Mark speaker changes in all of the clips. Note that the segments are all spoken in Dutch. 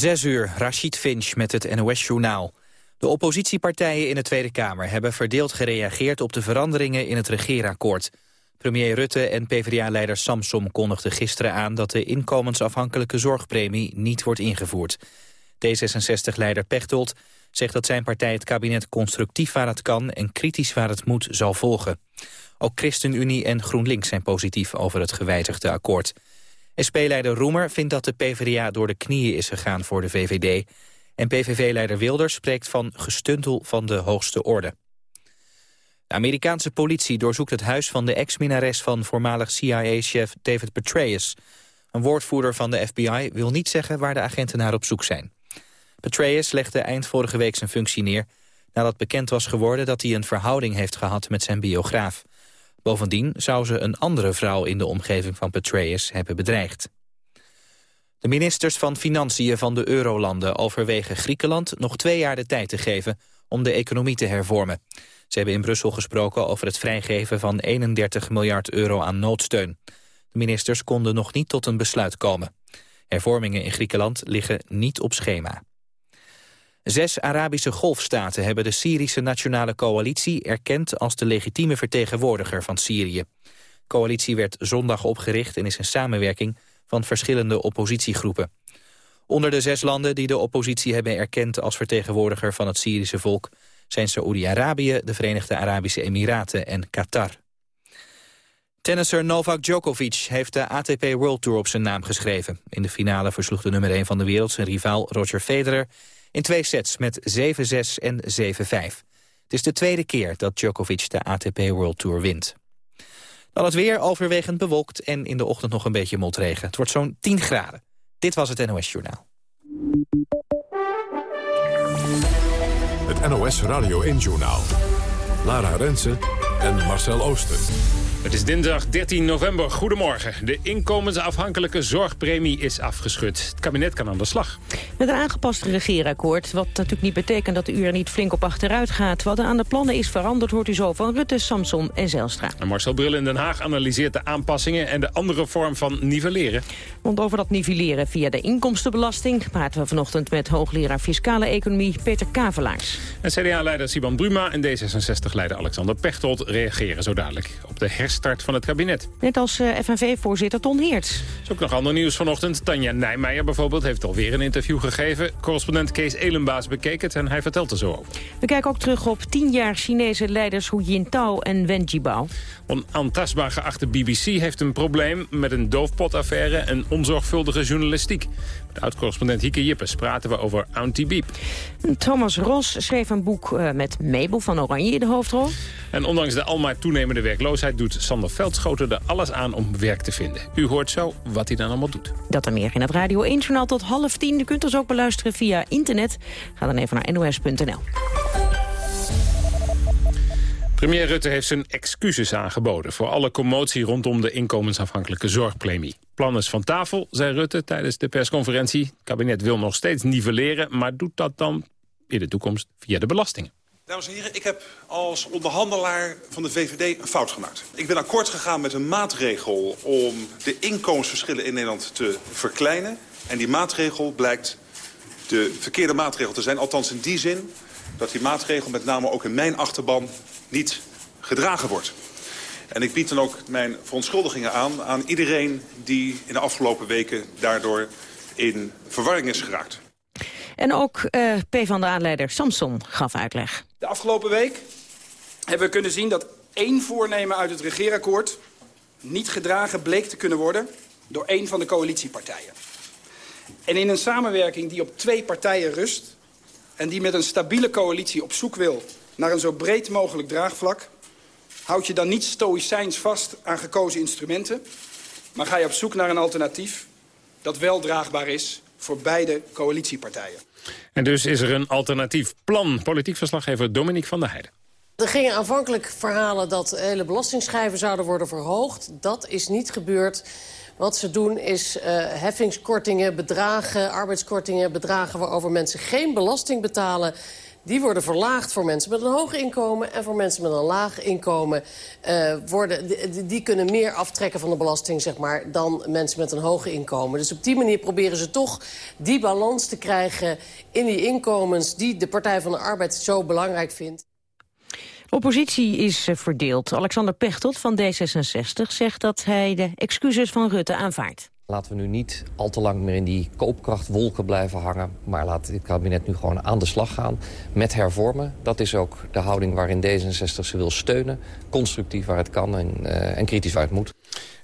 Speaker 1: Zes uur, Rashid Finch met het NOS-journaal. De oppositiepartijen in de Tweede Kamer hebben verdeeld gereageerd op de veranderingen in het regeerakkoord. Premier Rutte en PvdA-leider Samsom kondigden gisteren aan dat de inkomensafhankelijke zorgpremie niet wordt ingevoerd. D66-leider Pechtold zegt dat zijn partij het kabinet constructief waar het kan en kritisch waar het moet zal volgen. Ook ChristenUnie en GroenLinks zijn positief over het gewijzigde akkoord. SP-leider Roemer vindt dat de PvdA door de knieën is gegaan voor de VVD. En PVV-leider Wilders spreekt van gestuntel van de hoogste orde. De Amerikaanse politie doorzoekt het huis van de ex-minares van voormalig CIA-chef David Petraeus. Een woordvoerder van de FBI wil niet zeggen waar de agenten naar op zoek zijn. Petraeus legde eind vorige week zijn functie neer... nadat bekend was geworden dat hij een verhouding heeft gehad met zijn biograaf. Bovendien zou ze een andere vrouw in de omgeving van Petraeus hebben bedreigd. De ministers van Financiën van de Eurolanden overwegen Griekenland nog twee jaar de tijd te geven om de economie te hervormen. Ze hebben in Brussel gesproken over het vrijgeven van 31 miljard euro aan noodsteun. De ministers konden nog niet tot een besluit komen. Hervormingen in Griekenland liggen niet op schema. Zes Arabische golfstaten hebben de Syrische Nationale Coalitie erkend als de legitieme vertegenwoordiger van Syrië. De coalitie werd zondag opgericht en is een samenwerking van verschillende oppositiegroepen. Onder de zes landen die de oppositie hebben erkend als vertegenwoordiger van het Syrische volk zijn Saoedi-Arabië, de Verenigde Arabische Emiraten en Qatar. Tennisser Novak Djokovic heeft de ATP World Tour op zijn naam geschreven. In de finale versloeg de nummer 1 van de wereld zijn rivaal Roger Federer in twee sets met 7-6 en 7-5. Het is de tweede keer dat Djokovic de ATP World Tour wint. Dan het weer overwegend bewolkt en in de ochtend nog een beetje motregen. Het wordt zo'n 10 graden. Dit was het NOS Journaal.
Speaker 2: Het NOS Radio 1 Journaal. Lara Rensen en Marcel Ooster.
Speaker 3: Het is dinsdag 13 november. Goedemorgen. De inkomensafhankelijke zorgpremie is afgeschud. Het kabinet kan aan de slag.
Speaker 4: Met een aangepast regeerakkoord, wat natuurlijk niet betekent dat de uur niet flink op achteruit gaat. Wat er aan de plannen is veranderd, hoort u zo van Rutte, Samson en Zelstra.
Speaker 3: En Marcel Bril in Den Haag analyseert de aanpassingen en de andere vorm van nivelleren.
Speaker 4: Want over dat nivelleren via de inkomstenbelasting praten we vanochtend met hoogleraar Fiscale Economie Peter Kavelaars.
Speaker 3: En CDA-leider Siban Bruma en D66-leider Alexander Pechtold reageren zo dadelijk op de herstart van het kabinet.
Speaker 4: Net als uh, FNV-voorzitter Ton Heerts. Er
Speaker 3: is ook nog ander nieuws vanochtend. Tanja Nijmeijer bijvoorbeeld heeft alweer een interview gegeven. Correspondent Kees Elenbaas bekeek het en hij vertelt er zo over.
Speaker 4: We kijken ook terug op tien jaar Chinese leiders Hu Jintao en Wen Jiabao.
Speaker 3: Onaantastbaar geachte BBC heeft een probleem met een doofpotaffaire en onzorgvuldige journalistiek. Met oud-correspondent Hieke Jippes praten we over Auntie Biep.
Speaker 4: Thomas Ros schreef een boek uh, met Mabel van Oranje in de hoofdrol.
Speaker 3: En ondanks de almaar toenemende werkloosheid doet Sander Veldschoten er alles aan om werk te vinden. U hoort zo wat hij dan allemaal doet.
Speaker 4: Dat en meer in het Radio 1-journaal tot half tien. U kunt ons ook beluisteren via internet. Ga dan even naar nos.nl.
Speaker 3: Premier Rutte heeft zijn excuses aangeboden... voor alle commotie rondom de inkomensafhankelijke zorgpremie. Plan is van tafel, zei Rutte tijdens de persconferentie. Het kabinet wil nog steeds nivelleren... maar doet dat dan in de toekomst via de belastingen.
Speaker 5: Dames en heren, ik heb als onderhandelaar van de VVD een fout gemaakt. Ik ben akkoord gegaan met een maatregel om de inkomensverschillen in Nederland te verkleinen. En die maatregel blijkt de verkeerde maatregel te zijn. Althans in die zin dat die maatregel met name ook in mijn achterban niet gedragen wordt. En ik bied dan ook mijn verontschuldigingen aan aan iedereen die in de afgelopen weken daardoor in verwarring is geraakt.
Speaker 4: En ook uh, PvdA-leider Samson gaf uitleg.
Speaker 6: De afgelopen week hebben we kunnen zien dat één voornemen uit het regeerakkoord... niet gedragen bleek te kunnen worden door één van de coalitiepartijen. En in een samenwerking die op twee partijen rust... en die met een stabiele coalitie op zoek wil naar een zo breed mogelijk draagvlak... houd je dan niet stoïcijns vast aan gekozen instrumenten... maar ga je op zoek naar een alternatief dat wel draagbaar is voor beide coalitiepartijen.
Speaker 3: En dus is er een alternatief plan. Politiek verslaggever Dominique van der Heijden.
Speaker 7: Er gingen aanvankelijk verhalen dat hele belastingschijven zouden worden verhoogd. Dat is niet gebeurd. Wat ze doen is uh, heffingskortingen, bedragen, arbeidskortingen... bedragen waarover mensen geen belasting betalen die worden verlaagd voor mensen met een hoog inkomen... en voor mensen met een laag inkomen uh, worden, die, die, kunnen meer aftrekken van de belasting zeg maar, dan mensen met een hoog inkomen. Dus op die manier proberen ze toch die balans te krijgen in die inkomens... die de Partij van de Arbeid zo belangrijk vindt.
Speaker 4: Oppositie is eh, verdeeld. Alexander Pechtold van D66 zegt dat hij de excuses van Rutte aanvaardt.
Speaker 8: Laten we nu niet al te lang meer in die koopkrachtwolken blijven hangen... maar laat het kabinet nu gewoon aan de slag gaan met hervormen. Dat is ook de houding waarin D66 ze wil steunen. Constructief waar het kan en, uh, en kritisch waar het moet.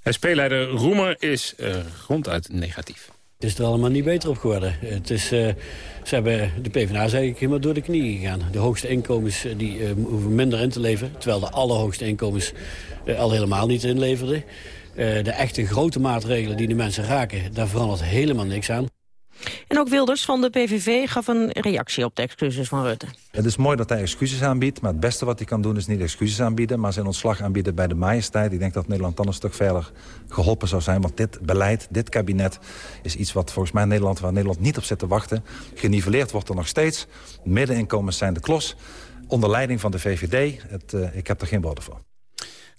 Speaker 3: SP-leider Roemer is uh, ronduit negatief.
Speaker 9: Het is er allemaal niet beter op geworden. Het is, uh, ze hebben, de PvdA is eigenlijk helemaal door de knieën gegaan. De hoogste inkomens die, uh, hoeven minder in te leveren... terwijl de allerhoogste inkomens al helemaal niet inleverden. de echte grote maatregelen die de mensen raken, daar verandert helemaal niks aan.
Speaker 4: En ook Wilders van de PVV gaf een reactie op de excuses van Rutte.
Speaker 10: Het is mooi dat hij excuses aanbiedt, maar het beste wat hij kan doen is niet excuses aanbieden, maar zijn ontslag aanbieden bij de majesteit. Ik denk dat Nederland dan een stuk verder geholpen zou zijn, want dit beleid, dit kabinet is iets wat volgens mij Nederland, waar Nederland niet op zit te wachten. Geniveleerd wordt er nog steeds. Middeninkomens zijn de klos. Onder leiding van de VVD. Het, uh, ik heb er geen woorden voor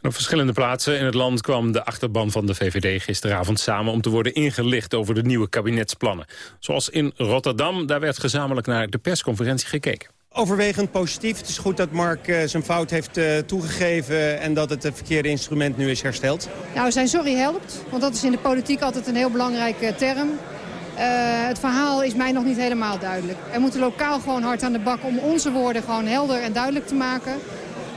Speaker 3: op verschillende plaatsen in het land kwam de achterban van de VVD gisteravond samen om te worden ingelicht over de nieuwe kabinetsplannen. Zoals in Rotterdam, daar werd gezamenlijk naar de persconferentie gekeken.
Speaker 11: Overwegend positief. Het is goed dat Mark uh, zijn fout heeft uh, toegegeven en dat het het verkeerde instrument nu is hersteld.
Speaker 12: Nou, zijn sorry helpt, want dat is in de politiek altijd een heel belangrijke term. Uh, het verhaal is mij nog niet helemaal duidelijk. Er moeten lokaal gewoon hard aan de bak om onze woorden gewoon helder en duidelijk te maken.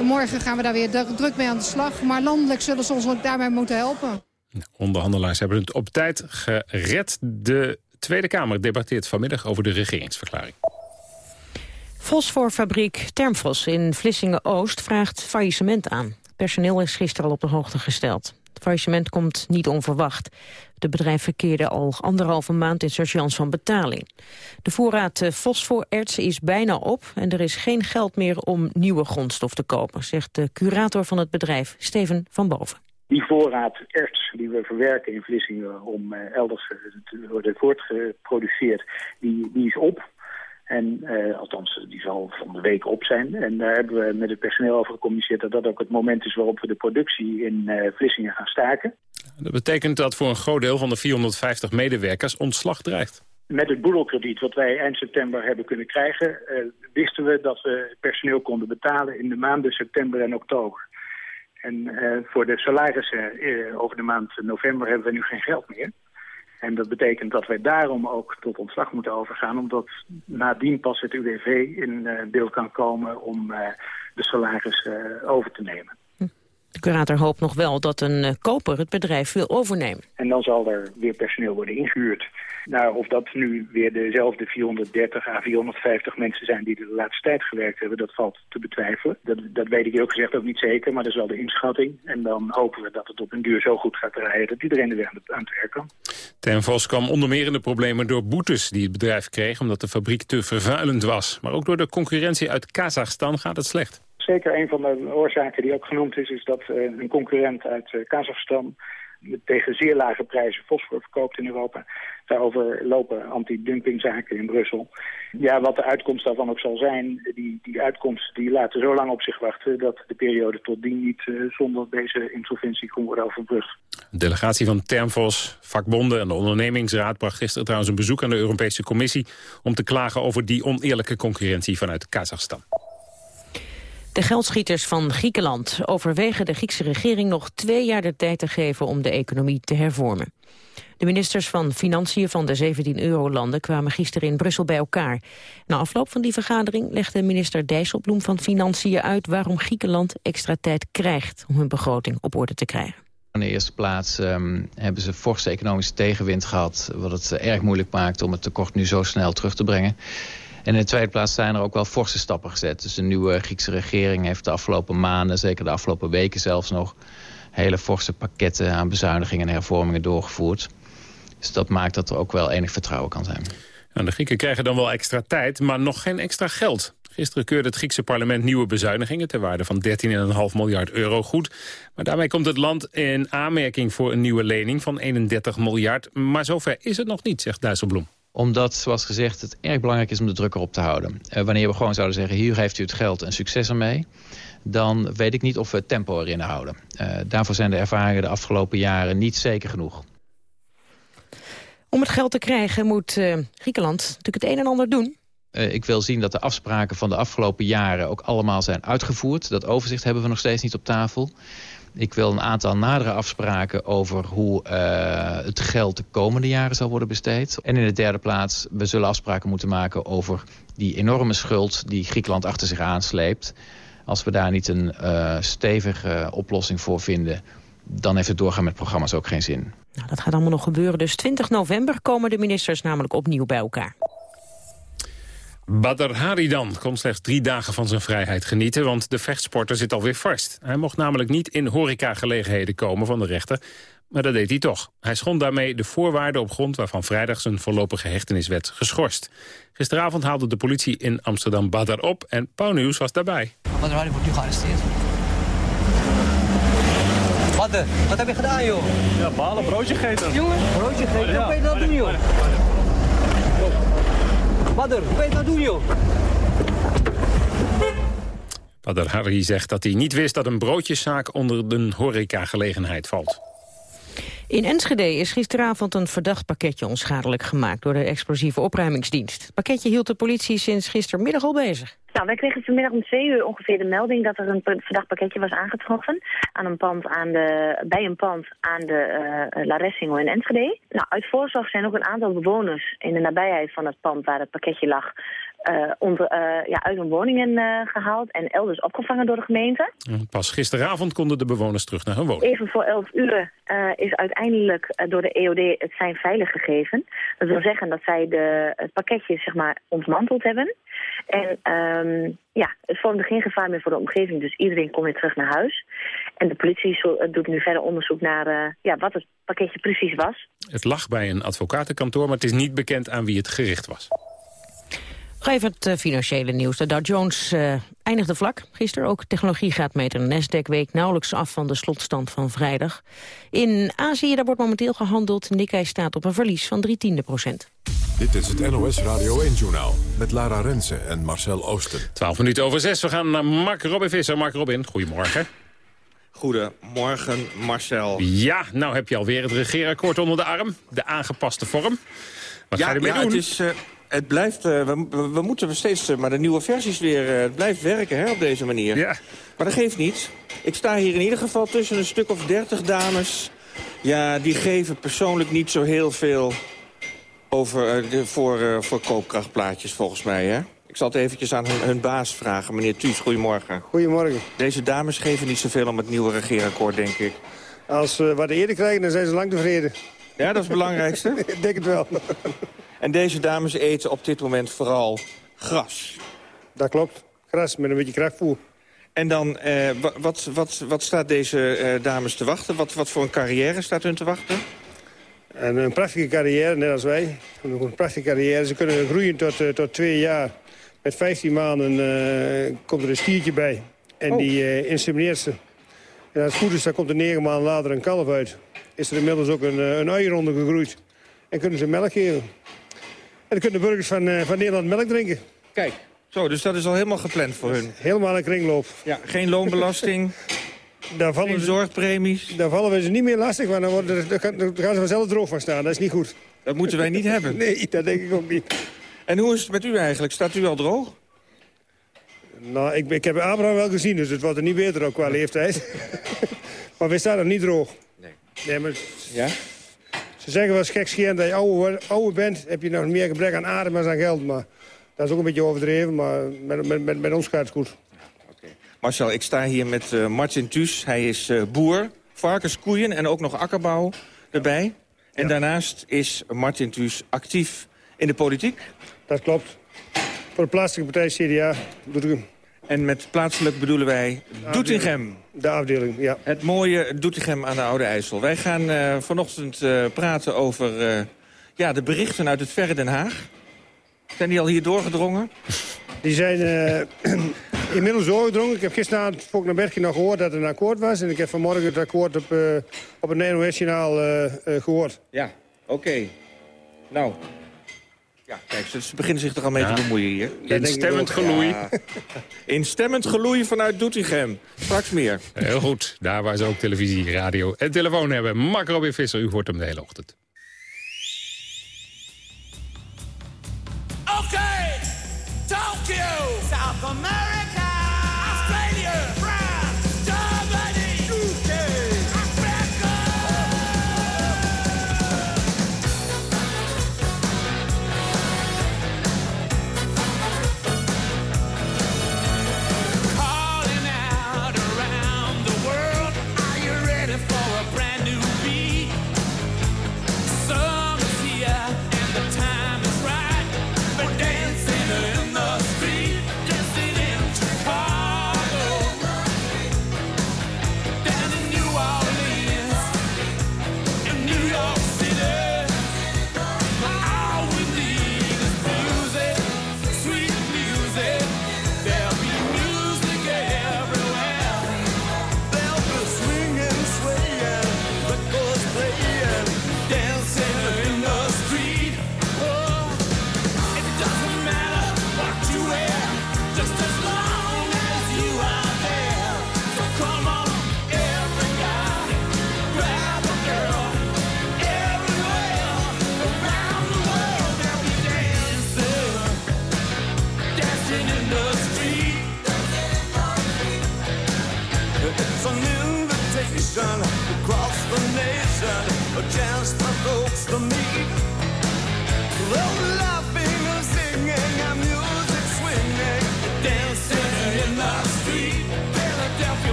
Speaker 12: Morgen gaan we daar weer druk mee aan de slag. Maar landelijk zullen ze ons ook daarbij moeten helpen.
Speaker 3: Onderhandelaars hebben het op tijd gered. De Tweede Kamer debatteert vanmiddag over de regeringsverklaring.
Speaker 4: Fosforfabriek Termfos in Vlissingen-Oost vraagt faillissement aan. Personeel is gisteren al op de hoogte gesteld. Het faillissement komt niet onverwacht. De bedrijf verkeerde al anderhalve maand in surgeance van betaling. De voorraad eh, fosforerts is bijna op en er is geen geld meer om nieuwe grondstof te kopen, zegt de curator van het bedrijf, Steven van Boven.
Speaker 13: Die voorraad erts die we verwerken in Vlissingen om uh, elders te worden voortgeproduceerd, die, die is op. En uh, althans, die zal van de week op zijn. En daar hebben we met het personeel over gecommuniceerd... dat dat ook het moment is waarop we de productie in uh, Vlissingen gaan staken.
Speaker 3: Dat betekent dat voor een groot deel van de 450 medewerkers ontslag dreigt.
Speaker 13: Met het boedelkrediet wat wij eind september hebben kunnen krijgen... Uh, wisten we dat we personeel konden betalen in de maanden september en oktober. En voor de salarissen over de maand november hebben we nu geen geld meer. En dat betekent dat wij daarom ook tot ontslag moeten overgaan... omdat nadien pas het UWV in uh, beeld kan komen om uh, de salaris uh, over te nemen.
Speaker 4: De curator hoopt nog wel dat een koper het bedrijf wil overnemen.
Speaker 13: En dan zal er weer personeel worden ingehuurd. Nou, of dat nu weer dezelfde 430 à 450 mensen zijn die de laatste tijd gewerkt hebben, dat valt te betwijfelen. Dat, dat weet ik eerlijk gezegd ook niet zeker, maar dat is wel de inschatting. En dan hopen we dat het op een duur zo goed gaat rijden dat iedereen er weer aan het, aan het werk kan.
Speaker 3: Ten Vos kwam onder meer in de problemen door boetes die het bedrijf kreeg omdat de fabriek te vervuilend was. Maar ook door de concurrentie uit Kazachstan gaat het slecht.
Speaker 13: Zeker een van de oorzaken die ook genoemd is, is dat uh, een concurrent uit uh, Kazachstan tegen zeer lage prijzen fosfor verkoopt in Europa. Daarover lopen anti-dumpingzaken in Brussel. Ja, wat de uitkomst daarvan ook zal zijn, die, die uitkomsten die laten zo lang op zich wachten... dat de periode tot dien niet uh, zonder deze insolventie kon worden overbrugd.
Speaker 3: De delegatie van Termfos, vakbonden en de ondernemingsraad... bracht gisteren trouwens een bezoek aan de Europese Commissie... om te klagen over die oneerlijke concurrentie vanuit Kazachstan.
Speaker 4: De geldschieters van Griekenland overwegen de Griekse regering nog twee jaar de tijd te geven om de economie te hervormen. De ministers van Financiën van de 17 eurolanden kwamen gisteren in Brussel bij elkaar. Na afloop van die vergadering legde minister Dijsselbloem van Financiën uit waarom Griekenland extra tijd krijgt om hun begroting op orde te krijgen.
Speaker 14: In de eerste plaats um, hebben ze forse economische tegenwind gehad... wat het erg moeilijk maakt om het tekort nu zo snel terug te brengen. En in de tweede plaats zijn er ook wel forse stappen gezet. Dus de nieuwe Griekse regering heeft de afgelopen maanden, zeker de afgelopen weken zelfs nog... hele forse pakketten aan bezuinigingen en hervormingen doorgevoerd. Dus dat maakt dat er ook wel enig vertrouwen kan zijn.
Speaker 3: Nou, de Grieken krijgen dan wel extra tijd, maar nog geen extra geld. Gisteren keurde het Griekse parlement nieuwe bezuinigingen... ter waarde van 13,5 miljard euro goed. Maar daarmee komt het land in aanmerking voor een nieuwe lening van 31 miljard. Maar zover is het nog niet, zegt Dijsselbloem
Speaker 14: Omdat, zoals gezegd, het erg belangrijk is om de druk erop te houden. Uh, wanneer we gewoon zouden zeggen, hier heeft u het geld en succes ermee... dan weet ik niet of we het tempo erin houden. Uh, daarvoor zijn de ervaringen de afgelopen jaren niet zeker genoeg.
Speaker 4: Om het geld te krijgen moet uh, Griekenland natuurlijk het een en ander doen.
Speaker 14: Ik wil zien dat de afspraken van de afgelopen jaren ook allemaal zijn uitgevoerd. Dat overzicht hebben we nog steeds niet op tafel. Ik wil een aantal nadere afspraken over hoe uh, het geld de komende jaren zal worden besteed. En in de derde plaats, we zullen afspraken moeten maken over die enorme schuld die Griekenland achter zich aansleept. Als we daar niet een uh, stevige oplossing voor vinden, dan heeft het doorgaan met programma's ook geen zin.
Speaker 4: Nou, dat gaat allemaal nog gebeuren. Dus 20 november komen de ministers namelijk opnieuw bij elkaar.
Speaker 3: Badr Haridan kon slechts drie dagen van zijn vrijheid genieten... want de vechtsporter zit alweer vast. Hij mocht namelijk niet in horecagelegenheden komen van de rechter... maar dat deed hij toch. Hij schond daarmee de voorwaarden op grond... waarvan vrijdag zijn voorlopige hechtenis werd geschorst. Gisteravond haalde de politie in Amsterdam Badr op... en Pauw Nieuws was daarbij.
Speaker 15: Badr Hari wordt nu gearresteerd. Badr, wat heb je gedaan, joh?
Speaker 16: Ja, balen, broodje gegeten.
Speaker 15: Jongen, broodje gegeten? Hoe kan je dat doen, joh? Badr, joh?
Speaker 3: Badr Hari zegt dat hij niet wist dat een broodjeszaak onder de horecagelegenheid valt.
Speaker 4: In Enschede is gisteravond een verdacht pakketje onschadelijk gemaakt door de explosieve opruimingsdienst. Het pakketje hield de politie sinds gistermiddag al bezig.
Speaker 17: Nou, wij kregen vanmiddag om twee uur ongeveer de melding dat er een verdacht pakketje was aangetroffen aan een pand aan de, bij een pand aan de uh, La Ressingel in Enschede. Nou, uit voorzorg zijn ook een aantal bewoners in de nabijheid van het pand waar het pakketje lag uh, onder, uh, ja, uit hun woningen uh, gehaald en elders opgevangen door de gemeente.
Speaker 3: Pas gisteravond konden de bewoners terug naar hun woning.
Speaker 17: Even voor 11 uur is uiteindelijk door de EOD het zijn veilig gegeven. Dat wil zeggen dat zij de, het pakketje zeg maar, ontmanteld hebben. En um, ja, het vormde geen gevaar meer voor de omgeving, dus iedereen kon weer terug naar huis. En de politie doet nu verder onderzoek naar ja, wat het pakketje precies was.
Speaker 3: Het lag bij een advocatenkantoor, maar het is niet bekend aan wie het gericht was.
Speaker 4: Nog even het uh, financiële nieuws. De Dow Jones uh, eindigde vlak. Gisteren ook technologiegraadmeter Nasdaq week nauwelijks af van de slotstand van vrijdag. In Azië daar wordt momenteel gehandeld. Nikkei staat op een verlies van drie tiende procent.
Speaker 2: Dit is het NOS Radio 1-journaal met Lara Rensen en Marcel Oosten.
Speaker 3: 12 minuten over 6. We gaan naar Mark Robin Visser. Mark Robin, goedemorgen.
Speaker 18: Goedemorgen, Marcel.
Speaker 3: Ja, nou heb je alweer het regeerakkoord onder de arm. De aangepaste vorm. Wat
Speaker 18: ja,
Speaker 3: ga je ermee
Speaker 18: ja,
Speaker 3: doen?
Speaker 18: Het is, uh, het blijft, uh, we, we, we, moeten steeds uh, maar de nieuwe versies weer... het blijft werken hè, op deze manier.
Speaker 3: Ja.
Speaker 18: Maar dat geeft niet. Ik sta hier in ieder geval tussen een stuk of dertig dames. Ja, die geven persoonlijk niet zo heel veel over, de, voor, voor koopkrachtplaatjes volgens mij. Hè? Ik zal het eventjes aan hun, hun baas vragen. Meneer Thuis, goedemorgen.
Speaker 19: Goedemorgen.
Speaker 18: Deze dames geven niet zoveel om het nieuwe regeerakkoord, denk ik.
Speaker 19: Als we wat eerder krijgen, dan zijn ze lang tevreden.
Speaker 18: Ja, dat is het belangrijkste?
Speaker 19: ik denk het wel.
Speaker 18: En deze dames eten op dit moment vooral gras.
Speaker 19: Dat klopt. Gras met een beetje krachtvoer.
Speaker 18: En dan, eh, wat, wat, wat staat deze eh, dames te wachten? Wat, wat voor een carrière staat hun te wachten?
Speaker 19: En een prachtige carrière, net als wij. Een prachtige carrière. Ze kunnen groeien tot, uh, tot twee jaar. Met 15 maanden uh, komt er een stiertje bij. En oh. die uh, insemineert ze. En als het goed is, dan komt er negen maanden later een kalf uit. Is er inmiddels ook een, een uier gegroeid. En kunnen ze melk geven. En dan kunnen de burgers van, uh, van Nederland melk drinken.
Speaker 18: Kijk, zo, dus dat is al helemaal gepland voor hun.
Speaker 19: Helemaal een kringloop.
Speaker 18: Ja, geen loonbelasting,
Speaker 19: daar vallen
Speaker 18: geen zorgpremies.
Speaker 19: Daar vallen we ze niet meer lastig, want dan, worden, dan gaan ze vanzelf droog van staan. Dat is niet goed.
Speaker 18: Dat moeten wij niet hebben.
Speaker 19: Nee, dat denk ik ook niet.
Speaker 18: En hoe is het met u eigenlijk? Staat u al droog?
Speaker 19: Nou, ik, ik heb Abraham wel gezien, dus het wordt er niet beter ook qua leeftijd. maar wij staan nog niet droog.
Speaker 18: Nee.
Speaker 19: nee maar...
Speaker 18: Ja?
Speaker 19: Ze zeggen wel eens gekscherend dat je ouder, ouder bent... heb je nog meer gebrek aan adem dan aan geld. Maar dat is ook een beetje overdreven, maar met, met, met, met ons gaat het goed.
Speaker 18: Okay. Marcel, ik sta hier met uh, Martin Thues. Hij is uh, boer, varkens, koeien en ook nog akkerbouw erbij. En ja. daarnaast is Martin Thues actief in de politiek.
Speaker 19: Dat klopt. Voor de plaatselijke partij CDA doet ik hem.
Speaker 18: En met plaatselijk bedoelen wij Doetinchem.
Speaker 19: De afdeling, ja.
Speaker 18: Het mooie Doetinchem aan de Oude IJssel. Wij gaan uh, vanochtend uh, praten over uh, ja, de berichten uit het verre Den Haag. Zijn die al hier doorgedrongen?
Speaker 19: Die zijn inmiddels doorgedrongen. Ik heb gisteravond naar Bergje nog gehoord dat er een akkoord was. En ik heb vanmorgen het akkoord op, op het NOS-journaal gehoord.
Speaker 18: Ja, oké. Okay. Nou,
Speaker 20: Ja, kijk, ze, ze beginnen zich er al mee
Speaker 3: Ja.
Speaker 20: te bemoeien hier.
Speaker 3: Instemmend geloei.
Speaker 20: Ja. Instemmend geloei vanuit Doetinchem. Straks meer.
Speaker 3: Heel goed, daar waar ze ook televisie, radio en telefoon hebben. Mark Robin Visser, u hoort hem de hele ochtend.
Speaker 21: Okay, Tokyo, South America,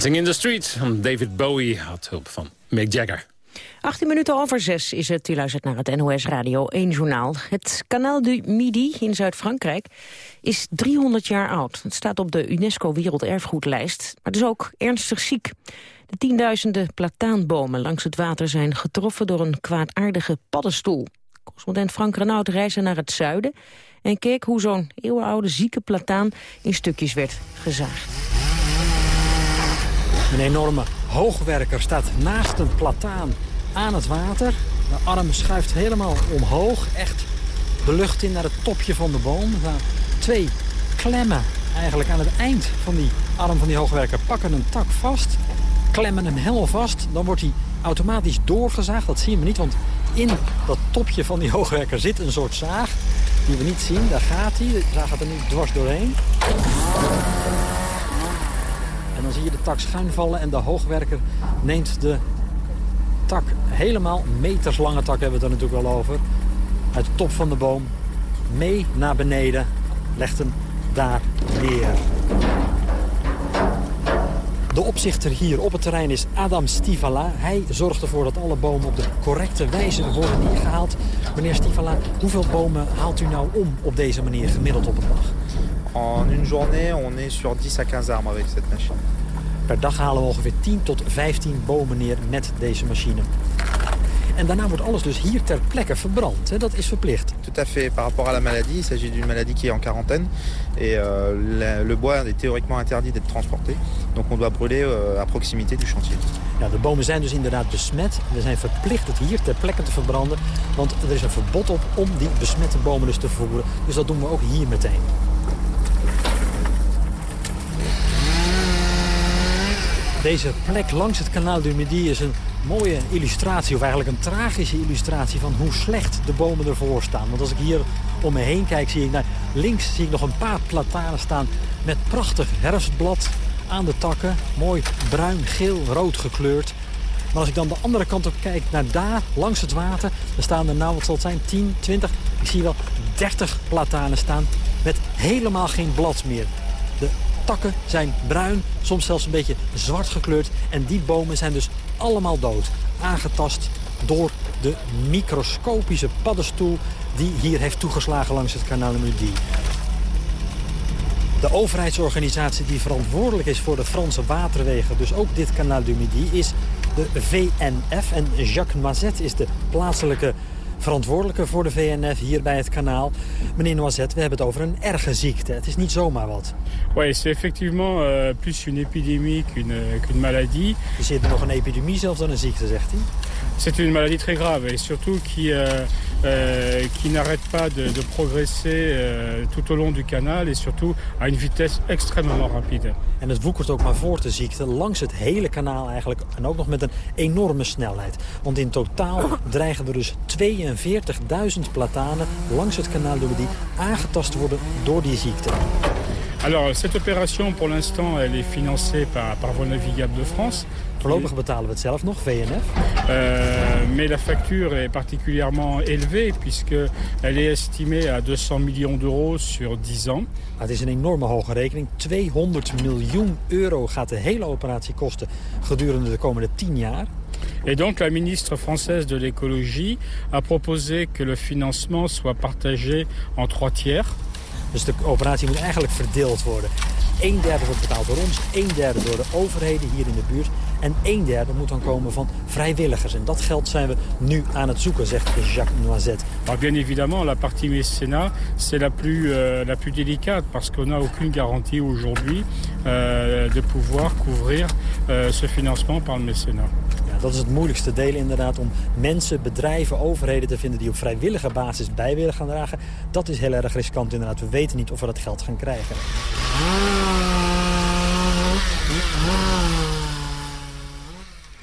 Speaker 21: Dancing in the Street.
Speaker 3: David Bowie had hulp van Mick Jagger.
Speaker 4: 18 minuten over 6 is het. U luistert naar het NOS Radio 1 journaal. Het Canal du Midi in Zuid-Frankrijk is 300 jaar oud. Het staat op de UNESCO Werelderfgoedlijst, maar het is ook ernstig ziek. De tienduizenden plataanbomen langs het water zijn getroffen door een kwaadaardige paddenstoel. Correspondent Frank Renaud reisde naar het zuiden en keek hoe zo'n eeuwenoude zieke plataan in stukjes werd gezaagd.
Speaker 22: Een enorme hoogwerker staat naast een plataan aan het water. De arm schuift helemaal omhoog, echt de lucht in naar het topje van de boom. Staan twee klemmen eigenlijk aan het eind van die arm van die hoogwerker pakken een tak vast. Klemmen hem helemaal vast, dan wordt hij automatisch doorgezaagd. Dat zien we niet, want in dat topje van die hoogwerker zit een soort zaag. Die we niet zien, daar gaat hij. De zaag gaat er nu dwars doorheen. En dan zie je de tak schuin vallen en de hoogwerker neemt de tak helemaal, meterslange tak hebben we het er natuurlijk wel over, uit de top van de boom mee naar beneden, legt hem daar neer. De opzichter hier op het terrein is Adam Stivala. Hij zorgt ervoor dat alle bomen op de correcte wijze worden neergehaald. Meneer Stivala, hoeveel bomen haalt u nou om op deze manier gemiddeld op een dag?
Speaker 23: En une journée, on est sur 10 à 15 arbres avec cette machine.
Speaker 22: Per dag halen we ongeveer 10 tot 15 bomen neer met deze machine. En daarna wordt alles dus hier ter plekke verbrand. Hè? Dat is verplicht.
Speaker 23: Tout à fait. Par rapport à la maladie, il s'agit d'une maladie qui est en quarantaine. Et euh, le bois est théoriquement interdit d'être transporté. Donc on doit brûler euh, à proximité du chantier.
Speaker 22: Ja, de bomen zijn dus inderdaad besmet. We zijn verplicht het hier ter plekke te verbranden. Want er is een verbod op om die besmette bomen dus te vervoeren. Dus dat doen we ook hier meteen. Deze plek langs het kanaal du Midi is een mooie illustratie, of eigenlijk een tragische illustratie van hoe slecht de bomen ervoor staan. Want als ik hier om me heen kijk, zie ik naar links zie ik nog een paar platanen staan met prachtig herfstblad aan de takken. Mooi bruin, geel, rood gekleurd. Maar als ik dan de andere kant op kijk, naar daar, langs het water... dan staan er nou, wat zal het zijn, 10, 20, ik zie wel 30 platanen staan... met helemaal geen blad meer. Takken zijn bruin, soms zelfs een beetje zwart gekleurd. En die bomen zijn dus allemaal dood. Aangetast door de microscopische paddenstoel... die hier heeft toegeslagen langs het kanaal Mudi. De overheidsorganisatie die verantwoordelijk is voor de Franse waterwegen... dus ook dit kanaal du Midi, is de VNF. En Jacques Mazet is de plaatselijke verantwoordelijke voor de VNF hier bij het kanaal. Meneer Noisette, we hebben het over een erge ziekte. Het is niet zomaar wat.
Speaker 24: Oui, c'est effectivement euh, plus une épidémie qu'une qu'une maladie.
Speaker 22: Er zit nog een epidemie zelfs dan een ziekte, zegt hij.
Speaker 24: C'est une maladie très grave et surtout qui, euh, euh, qui n'arrête pas de, de progresser euh, tout au long du canal et surtout à une vitesse extrêmement rapide.
Speaker 22: En het woekert ook maar voort, de ziekte, langs het hele kanaal eigenlijk. En ook nog met een enorme snelheid. Want in totaal dreigen er dus 42.000 platanen langs het kanaal Midi aangetast worden door die ziekte.
Speaker 24: Alors, cette opération, pour l'instant, elle est financée par, par Voies Navigables de France.
Speaker 22: Voorlopig betalen we het zelf nog, VNF.
Speaker 24: Euh, mais la facture est particulièrement élevée puisqu'elle est estimée à 200 millions d'euros sur 10 ans.
Speaker 22: Het is een enorme hoge rekening. 200 miljoen euro gaat de hele operatie kosten gedurende de komende 10 jaar.
Speaker 24: Et donc la ministre française de l'écologie a proposé que le financement soit partagé en trois tiers.
Speaker 22: Dus de operatie moet eigenlijk verdeeld worden. Een derde wordt betaald door ons, een derde door de overheden hier in de buurt... en een derde moet dan komen van vrijwilligers. En dat geld zijn we nu aan het zoeken, zegt Jacques Noisette.
Speaker 24: Alors bien évidemment, la partie mécénat, c'est la, plus, euh, la plus délicate parce qu'on n'a aucune garantie aujourd'hui euh, de pouvoir couvrir euh, ce financement par le mécénat.
Speaker 22: Dat is het moeilijkste deel inderdaad, om mensen, bedrijven, overheden te vinden... die op vrijwillige basis bij willen gaan dragen. Dat is heel erg riskant inderdaad. We weten niet of we dat geld gaan krijgen.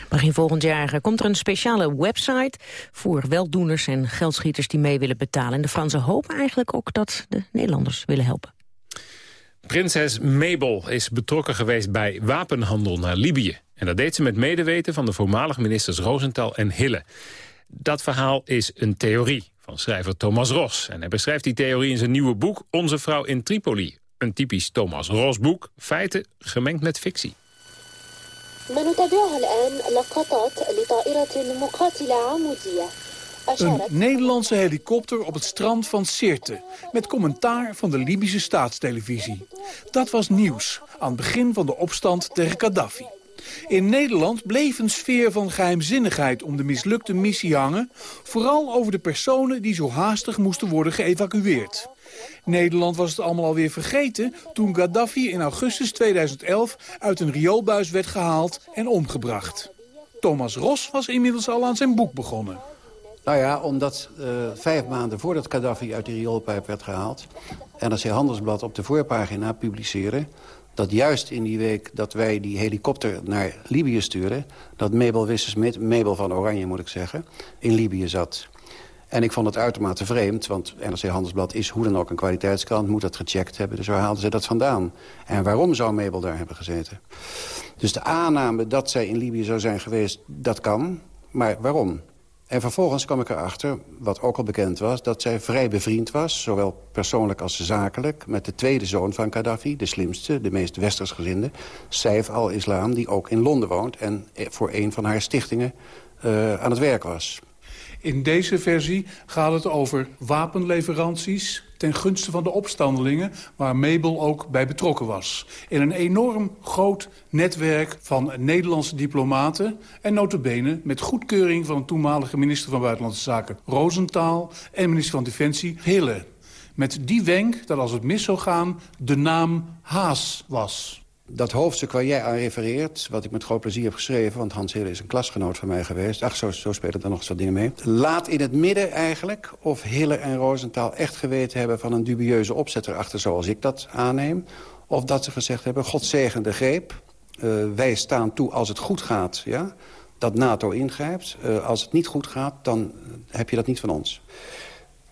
Speaker 4: Begin volgend jaar komt er een speciale website voor weldoeners en geldschieters die mee willen betalen. En de Fransen hopen eigenlijk ook dat de Nederlanders willen helpen.
Speaker 3: Prinses Mabel is betrokken geweest bij wapenhandel naar Libië. En dat deed ze met medeweten van de voormalig ministers Rosenthal en Hille. Dat verhaal is een theorie van schrijver Thomas Ros. En hij beschrijft die theorie in zijn nieuwe boek Onze vrouw in Tripoli. Een typisch Thomas Ros boek, feiten gemengd met fictie.
Speaker 25: ما نتابعها الآن لقطات لطائرة مقاتلة عمودية
Speaker 26: Een Nederlandse helikopter op het strand van Sirte... met commentaar van de Libische staatstelevisie. Dat was nieuws aan het begin van de opstand tegen Gaddafi. In Nederland bleef een sfeer van geheimzinnigheid om de mislukte missie hangen... vooral over de personen die zo haastig moesten worden geëvacueerd. Nederland was het allemaal alweer vergeten toen Gaddafi in augustus 2011 uit een rioolbuis werd gehaald en omgebracht. Thomas Ros was inmiddels al aan zijn boek begonnen.
Speaker 27: Nou ja, omdat uh, vijf maanden voordat Gaddafi uit de rioolpijp werd gehaald... NRC Handelsblad op de voorpagina publiceerde... dat juist in die week dat wij die helikopter naar Libië stuurden... dat Mabel Wissers-Smit, Mabel van Oranje moet ik zeggen, in Libië zat. En ik vond het uitermate vreemd, want NRC Handelsblad is hoe dan ook een kwaliteitskrant... moet dat gecheckt hebben, dus waar haalden ze dat vandaan? En waarom zou Mabel daar hebben gezeten? Dus de aanname dat zij in Libië zou zijn geweest, dat kan. Maar waarom? En vervolgens kwam ik erachter, wat ook al bekend was... dat zij vrij bevriend was, zowel persoonlijk als zakelijk... met de tweede zoon van Gaddafi, de slimste, de meest westersgezinde... Saif al-Islam, die ook in Londen woont... en voor een van haar stichtingen uh, aan het werk was.
Speaker 26: In deze versie gaat het over wapenleveranties ten gunste van de opstandelingen... waar Mabel ook bij betrokken was. In een enorm groot netwerk van Nederlandse diplomaten... en notabene met goedkeuring van de toenmalige minister van Buitenlandse Zaken Rosenthal... en minister van Defensie Hille. Met die wenk dat als het mis zou gaan de naam Haas was.
Speaker 27: Dat hoofdstuk waar jij aan refereert, wat ik met groot plezier heb geschreven... want Hans Hille is een klasgenoot van mij geweest. Ach, zo, zo spelen er nog wat dingen mee. Laat in het midden eigenlijk of Hille en Rosenthal echt geweten hebben... van een dubieuze opzet erachter, zoals ik dat aanneem. Of dat ze gezegd hebben, God zegen de greep. Uh, wij staan toe als het goed gaat, ja, dat NATO ingrijpt. Uh, als het niet goed gaat, dan heb je dat niet van ons.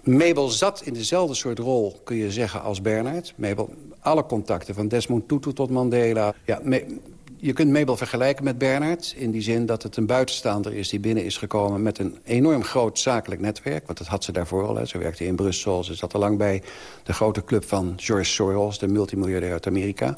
Speaker 27: Mabel zat in dezelfde soort rol, kun je zeggen, als Bernard. Mabel, alle contacten, van Desmond Tutu tot Mandela. Ja, je kunt Mabel vergelijken met Bernard... in die zin dat het een buitenstaander is die binnen is gekomen... met een enorm groot zakelijk netwerk. Want dat had ze daarvoor al. Ze werkte in Brussel, ze zat al lang bij de grote club van George Soros... de multimiljardair uit Amerika.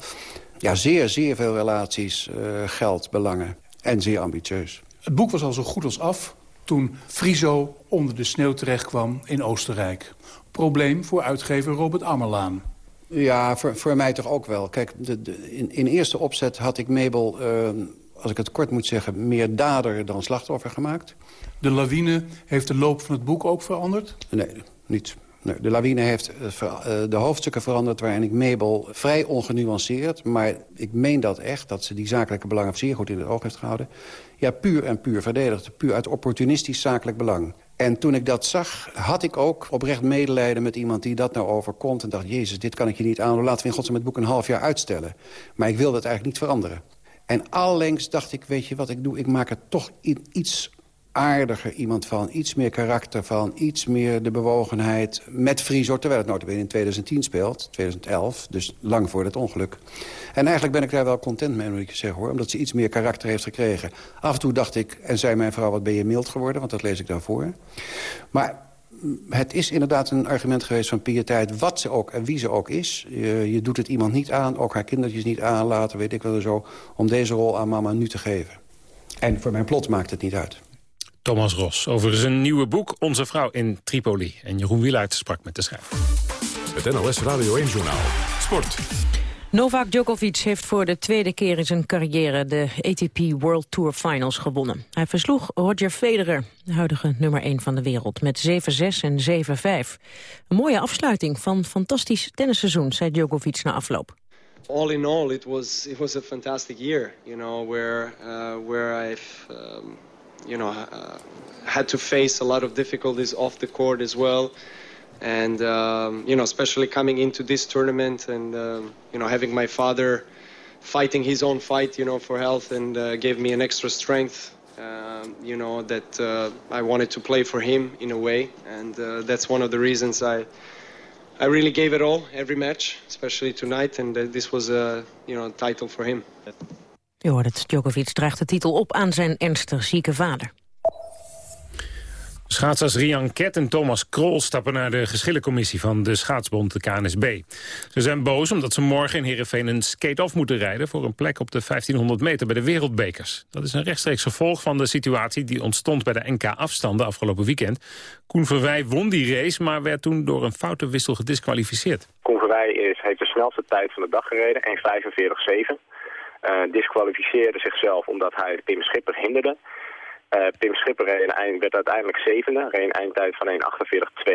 Speaker 27: Ja, zeer, zeer veel relaties, uh, geld, belangen en zeer ambitieus.
Speaker 28: Het boek was al zo goed als af toen Friso onder de sneeuw terechtkwam in Oostenrijk. Probleem voor uitgever Robert Ammerlaan.
Speaker 27: Ja, voor, voor mij toch ook wel. Kijk, de, de, in, in eerste opzet had ik Mabel, uh, als ik het kort moet zeggen... meer dader dan slachtoffer gemaakt.
Speaker 28: De lawine heeft de loop van het boek ook veranderd?
Speaker 27: Nee, niet. Nee, de lawine heeft uh, de hoofdstukken veranderd... waarin ik Mabel vrij ongenuanceerd... maar ik meen dat echt, dat ze die zakelijke belangen zeer goed in het oog heeft gehouden... ja, puur en puur verdedigd. Puur uit opportunistisch zakelijk belang. En toen ik dat zag, had ik ook oprecht medelijden met iemand die dat nou overkomt... en dacht, jezus, dit kan ik je niet aan. Laten we in godsnaam het boek een half jaar uitstellen. Maar ik wil dat eigenlijk niet veranderen. En allengs dacht ik, weet je wat ik doe? Ik maak er toch iets aardiger iemand van. Iets meer karakter van. Iets meer de bewogenheid met Friso. Terwijl het notabene in 2010 speelt. 2011. Dus lang voor het ongeluk. En eigenlijk ben ik daar wel content mee, moet ik zeggen hoor. Omdat ze iets meer karakter heeft gekregen. Af en toe dacht ik, en zei mijn vrouw, wat ben je mild geworden? Want dat lees ik daarvoor. Maar het is inderdaad een argument geweest van pietijd... wat ze ook en wie ze ook is. Je, je doet het iemand niet aan, ook haar kindertjes niet aan laten... weet ik wel zo, om deze rol aan mama nu te geven. En voor mijn plot maakt het niet uit.
Speaker 3: Thomas Ros over zijn nieuwe boek Onze Vrouw in Tripoli. En Jeroen Wielaert sprak met de schrijver.
Speaker 2: Het NLS Radio 1-journaal. Sport.
Speaker 4: Novak Djokovic heeft voor de tweede keer in zijn carrière de ATP World Tour Finals gewonnen. Hij versloeg Roger Federer, de huidige nummer 1 van de wereld, met 7-6 en 7-5. Een mooie afsluiting van fantastisch tennisseizoen, zei Djokovic na afloop.
Speaker 29: All in all, it was it was a fantastic year, you know, where uh, where I've um, you know uh, had to face a lot of difficulties off the court as well. and um, you know especially coming into this tournament and um, you know having my father fighting his own fight you know for health and uh, gave me an extra strength um, you know that uh, I wanted to play for him in a way and uh, that's one of the reasons I I really gave it all every match especially tonight and this was a you know title for him.
Speaker 4: Je hoort het, Djokovic draagt de titel op aan zijn ernstig zieke vader.
Speaker 3: Schaatsers Rian Ket en Thomas Krol stappen naar de geschillencommissie van de schaatsbond, de KNSB. Ze zijn boos omdat ze morgen in Heerenveen een skate-off moeten rijden... voor een plek op de 1500 meter bij de wereldbekers. Dat is een rechtstreeks gevolg van de situatie die ontstond bij de NK-afstanden afgelopen weekend. Koen Verwij won die race, maar werd toen door een foute wissel gedisqualificeerd.
Speaker 30: Koen Verwij is, heeft de snelste tijd van de dag gereden, 1.45.7. Uh, disqualificeerde zichzelf omdat hij Pim Schipper hinderde... Uh, Pim Schipper werd uiteindelijk zevende, reed eindtijd van 1.48.2.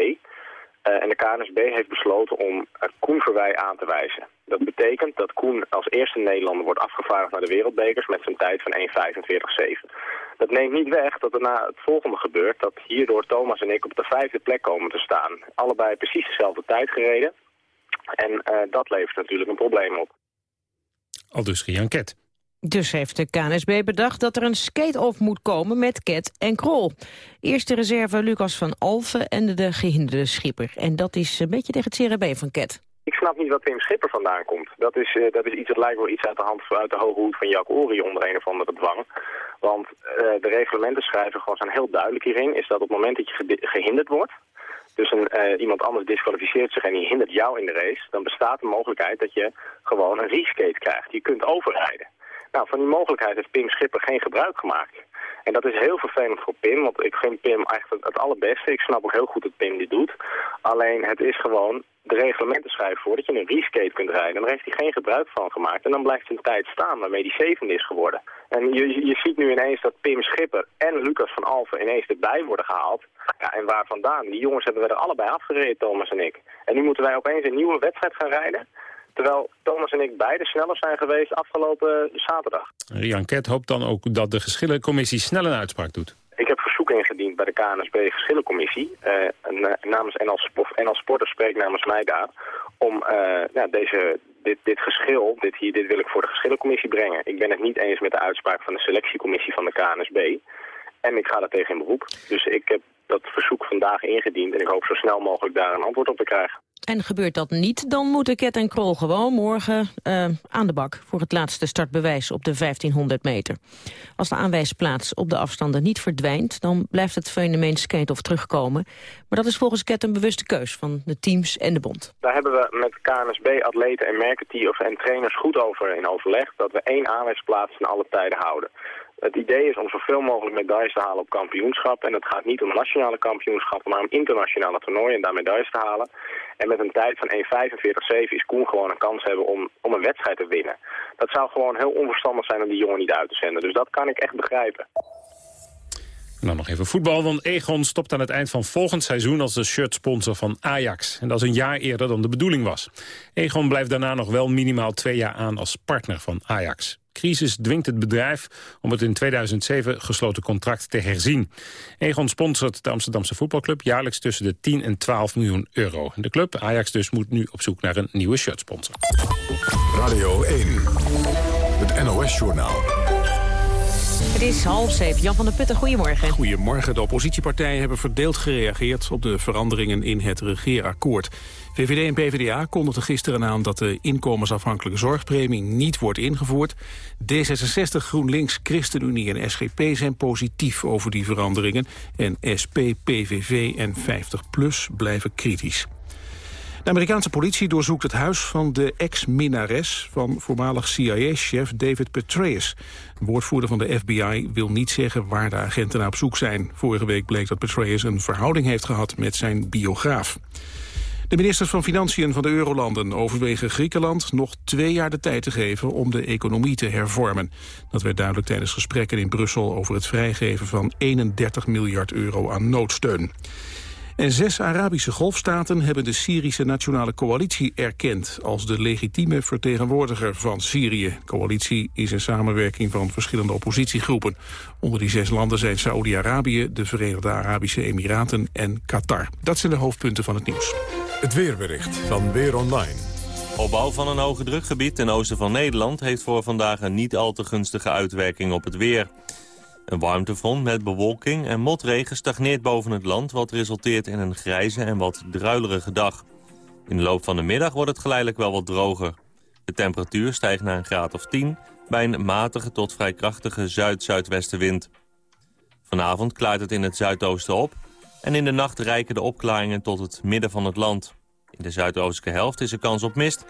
Speaker 30: Uh, en de KNSB heeft besloten om Koen Verwij aan te wijzen. Dat betekent dat Koen als eerste Nederlander wordt afgevaardigd naar de wereldbekers met zijn tijd van 1.45.7. Dat neemt niet weg dat er na het volgende gebeurt, dat hierdoor Thomas en ik op de vijfde plek komen te staan. Allebei precies dezelfde tijd gereden. En dat levert natuurlijk een probleem op.
Speaker 3: Al dus Rian Ket.
Speaker 4: Dus heeft de KNSB bedacht dat er een skate-off moet komen met Ket en Krol. Eerste reserve Lucas van Alfen en de gehinderde Schipper. En dat is een beetje tegen het CRB van Ket.
Speaker 30: Ik snap niet wat Wim Schipper vandaan komt. Dat is, uh, dat is iets dat lijkt wel iets uit de hand uit de hoge hoed van Jack Ori onder een of andere dwang. Want uh, de reglementen schrijven gewoon zijn heel duidelijk hierin. Is dat op het moment dat je gehinderd wordt, dus een, uh, iemand anders disqualificeert zich en die hindert jou in de race, dan bestaat de mogelijkheid dat je gewoon een reskate krijgt. Je kunt overrijden. Nou, van die mogelijkheid heeft Pim Schipper geen gebruik gemaakt. En dat is heel vervelend voor Pim, want ik vind Pim het, het allerbeste. Ik snap ook heel goed dat Pim dit doet. Alleen het is gewoon, de reglementen schrijven voor dat je een reskate kunt rijden. En daar heeft hij geen gebruik van gemaakt. En dan blijft zijn tijd staan waarmee hij zevende is geworden. En je, je ziet nu ineens dat Pim Schipper en Lucas van Alphen ineens erbij worden gehaald. Ja, en waar vandaan? Die jongens hebben we er allebei afgereden, Thomas en ik. En nu moeten wij opeens een nieuwe wedstrijd gaan rijden. Terwijl Thomas en ik beide sneller zijn geweest afgelopen zaterdag.
Speaker 3: Rian Ket hoopt dan ook dat de geschillencommissie snel een uitspraak doet.
Speaker 30: Ik heb ingediend bij de KNSB Geschillencommissie. Eh, en, eh, namens NL, Sport, NL Sporters spreekt namens mij daar. Om eh, deze, dit, dit geschil, dit, hier, dit wil ik voor de geschillencommissie brengen. Ik ben het niet eens met de uitspraak van de selectiecommissie van de KNSB. En ik ga daar tegen in beroep. Dus ik heb dat verzoek vandaag ingediend. En ik hoop zo snel mogelijk daar een antwoord op te krijgen.
Speaker 4: En gebeurt dat niet, dan moeten Ket en Krol gewoon morgen uh, aan de bak... voor het laatste startbewijs op de 1500 meter. Als de aanwijsplaats op de afstanden niet verdwijnt... dan blijft het fenomeen skate-off terugkomen. Maar dat is volgens Ket een bewuste keus van de teams en de bond.
Speaker 30: Daar hebben we met KNSB-atleten en merkenteams en trainers goed over in overleg... dat we één aanwijsplaats in alle tijden houden. Het idee is om zoveel mogelijk medailles te halen op kampioenschap. En het gaat niet om nationale kampioenschappen, maar om internationale toernooien en daar medailles te halen. En met een tijd van 1.45.7 is Koen gewoon een kans hebben om, om een wedstrijd te winnen. Dat zou gewoon heel onverstandig zijn om die jongen niet uit te zenden. Dus dat kan ik echt begrijpen.
Speaker 3: En dan nog even voetbal, want Egon stopt aan het eind van volgend seizoen als de shirtsponsor van Ajax. En dat is een jaar eerder dan de bedoeling was. Egon blijft daarna nog wel minimaal twee jaar aan als partner van Ajax crisis dwingt het bedrijf om het in 2007 gesloten contract te herzien. Egon sponsort de Amsterdamse voetbalclub jaarlijks tussen de 10 en 12 miljoen euro. De club, Ajax dus, moet nu op zoek naar een nieuwe shirtsponsor.
Speaker 2: Radio 1, het NOS-journaal.
Speaker 4: Het is half zeven. Jan van der Putten, goedemorgen.
Speaker 26: Goedemorgen. De oppositiepartijen hebben verdeeld gereageerd op de veranderingen in het regeerakkoord. VVD en PvdA kondigden gisteren aan dat de inkomensafhankelijke zorgpremie niet wordt ingevoerd. D66, GroenLinks, ChristenUnie en SGP zijn positief over die veranderingen. En SP, PVV en 50PLUS blijven kritisch. De Amerikaanse politie doorzoekt het huis van de ex-minnares... van voormalig CIA-chef David Petraeus. Een woordvoerder van de FBI wil niet zeggen waar de agenten naar op zoek zijn. Vorige week bleek dat Petraeus een verhouding heeft gehad met zijn biograaf. De ministers van Financiën van de Eurolanden overwegen Griekenland nog twee jaar de tijd te geven om de economie te hervormen. Dat werd duidelijk tijdens gesprekken in Brussel over het vrijgeven van 31 miljard euro aan noodsteun. En zes Arabische golfstaten hebben de Syrische Nationale Coalitie erkend als de legitieme vertegenwoordiger van Syrië. De coalitie is een samenwerking van verschillende oppositiegroepen. Onder die zes landen zijn Saoedi-Arabië, de Verenigde Arabische Emiraten en Qatar. Dat zijn de hoofdpunten van het nieuws.
Speaker 2: Het weerbericht van Weer Online.
Speaker 31: Opbouw van een hoge drukgebied ten oosten van Nederland... heeft voor vandaag een niet al te gunstige uitwerking op het weer. Een warmtefront met bewolking en motregen stagneert boven het land... wat resulteert in een grijze en wat druilerige dag. In de loop van de middag wordt het geleidelijk wel wat droger. De temperatuur stijgt naar een graad of 10... bij een matige tot vrij krachtige zuid-zuidwestenwind. Vanavond klaart het in het zuidoosten op... en in de nacht rijken de opklaringen tot het midden van het land. In de zuidoostelijke helft is er kans op mist...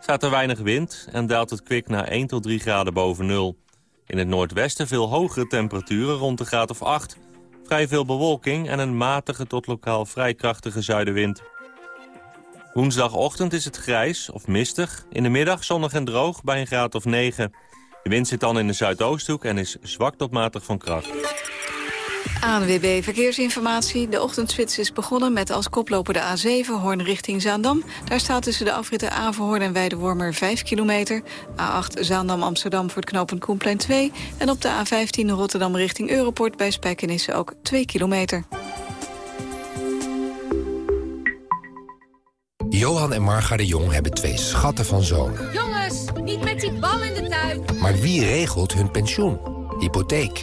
Speaker 31: staat er weinig wind en daalt het kwik naar 1 tot 3 graden boven nul... In het noordwesten veel hogere temperaturen rond de graad of 8. Vrij veel bewolking en een matige tot lokaal vrij krachtige zuidenwind. Woensdagochtend is het grijs of mistig. In de middag zonnig en droog bij een graad of 9. De wind zit dan in de zuidoosthoek en is zwak tot matig van kracht.
Speaker 32: ANWB Verkeersinformatie. De ochtendspits is begonnen met als koploper de A7 Hoorn richting Zaandam. Daar staat tussen de afritten Averhoorn en Weidewormer 5 kilometer. A8 Zaandam-Amsterdam voor het knooppunt Koenplein 2. En op de A15 Rotterdam richting Europort bij Spijkenisse ook 2 kilometer.
Speaker 33: Johan en Marga de Jong hebben twee schatten van zonen.
Speaker 34: Jongens, niet met die bal in de tuin.
Speaker 33: Maar wie regelt hun pensioen? Hypotheek.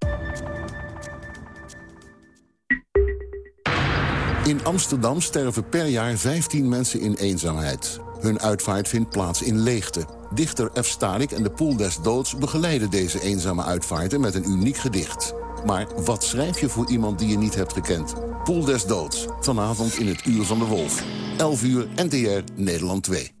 Speaker 35: In Amsterdam sterven per jaar 15 mensen in eenzaamheid. Hun uitvaart vindt plaats in leegte. Dichter F. Starik en de Poel des Doods begeleiden deze eenzame uitvaarten met een uniek gedicht. Maar wat schrijf je voor iemand die je niet hebt gekend? Poel des Doods, vanavond in het Uur van de Wolf. 11 uur, NTR, Nederland 2.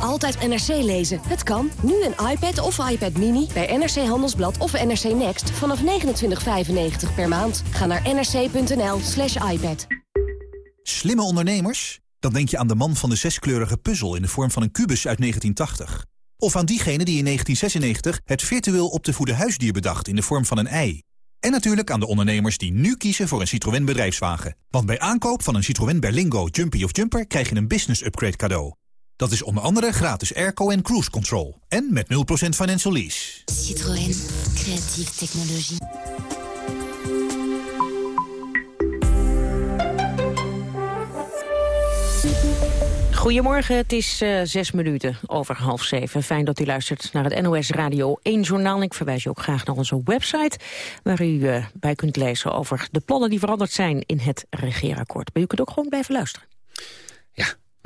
Speaker 36: Altijd NRC lezen. Het kan. Nu een iPad of iPad Mini bij NRC Handelsblad of NRC Next vanaf 29,95 per maand. Ga naar nrc.nl slash iPad.
Speaker 37: Slimme ondernemers? Dan denk je aan de man van de zeskleurige puzzel in de vorm van een kubus uit 1980. Of aan diegene die in 1996 het virtueel op te voeden huisdier bedacht in de vorm van een ei. En natuurlijk aan de ondernemers die nu kiezen voor een Citroën bedrijfswagen. Want bij aankoop van een Citroën Berlingo, Jumpy of Jumper krijg je een business upgrade cadeau. Dat is onder andere gratis airco en cruise control. En met 0% financial lease.
Speaker 36: Citroën. Creatieve technologie.
Speaker 4: Goedemorgen, het is uh, zes minuten over half zeven. Fijn dat u luistert naar het NOS Radio 1 Journaal. Ik verwijs u ook graag naar onze website... waar u uh, bij kunt lezen over de plannen die veranderd zijn in het regeerakkoord. Maar u kunt ook gewoon blijven luisteren.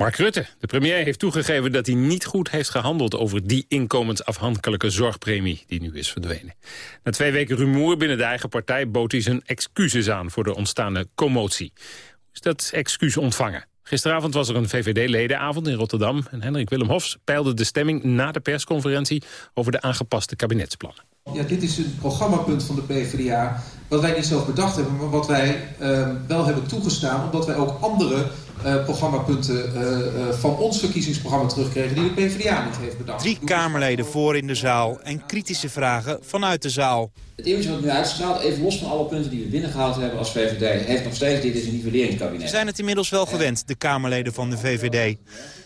Speaker 3: Mark Rutte, de premier, heeft toegegeven dat hij niet goed heeft gehandeld over die inkomensafhankelijke zorgpremie die nu is verdwenen. Na twee weken rumoer binnen de eigen partij bood hij zijn excuses aan voor de ontstaande commotie. Is dat excuus ontvangen? Gisteravond was er een VVD-ledenavond in Rotterdam... en Hendrik Willem Hofs peilde de stemming na de persconferentie... over de aangepaste kabinetsplannen.
Speaker 38: Ja, dit is een programmapunt van de PvdA... wat wij niet zelf bedacht hebben, maar wat wij uh, wel hebben toegestaan... omdat wij ook andere uh, programmapunten uh, uh, van ons verkiezingsprogramma terugkregen... die de PvdA niet heeft bedacht.
Speaker 39: Drie Kamerleden voor in de zaal en kritische vragen vanuit de zaal.
Speaker 40: Het image wat nu uitstraalt, even los van alle punten die we binnengehaald hebben als VVD... heeft nog steeds, dit is een nivelleringskabinet.
Speaker 39: Ze zijn het inmiddels wel gewend, de Kamerleden van de VVD.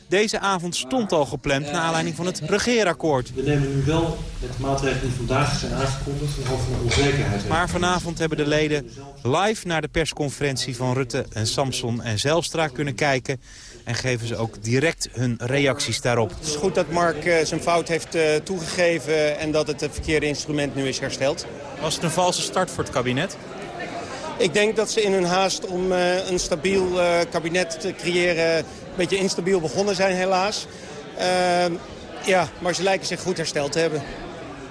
Speaker 39: Deze avond stond al gepland naar aanleiding van het regeerakkoord.
Speaker 41: We nemen nu wel met de maatregelen die vandaag zijn aangekondigd... een van onzekerheid.
Speaker 39: Maar vanavond hebben de leden live naar de persconferentie van Rutte en Samson en Zelstra kunnen kijken... en geven ze ook direct hun reacties daarop.
Speaker 42: Het is goed dat Mark uh, zijn fout heeft uh, toegegeven en dat het het verkeerde instrument nu is hersteld.
Speaker 39: Was het een valse start voor het kabinet?
Speaker 42: Ik denk dat ze in hun haast om een stabiel kabinet te creëren... beetje instabiel begonnen zijn helaas. Uh, ja, maar ze lijken zich goed hersteld te hebben.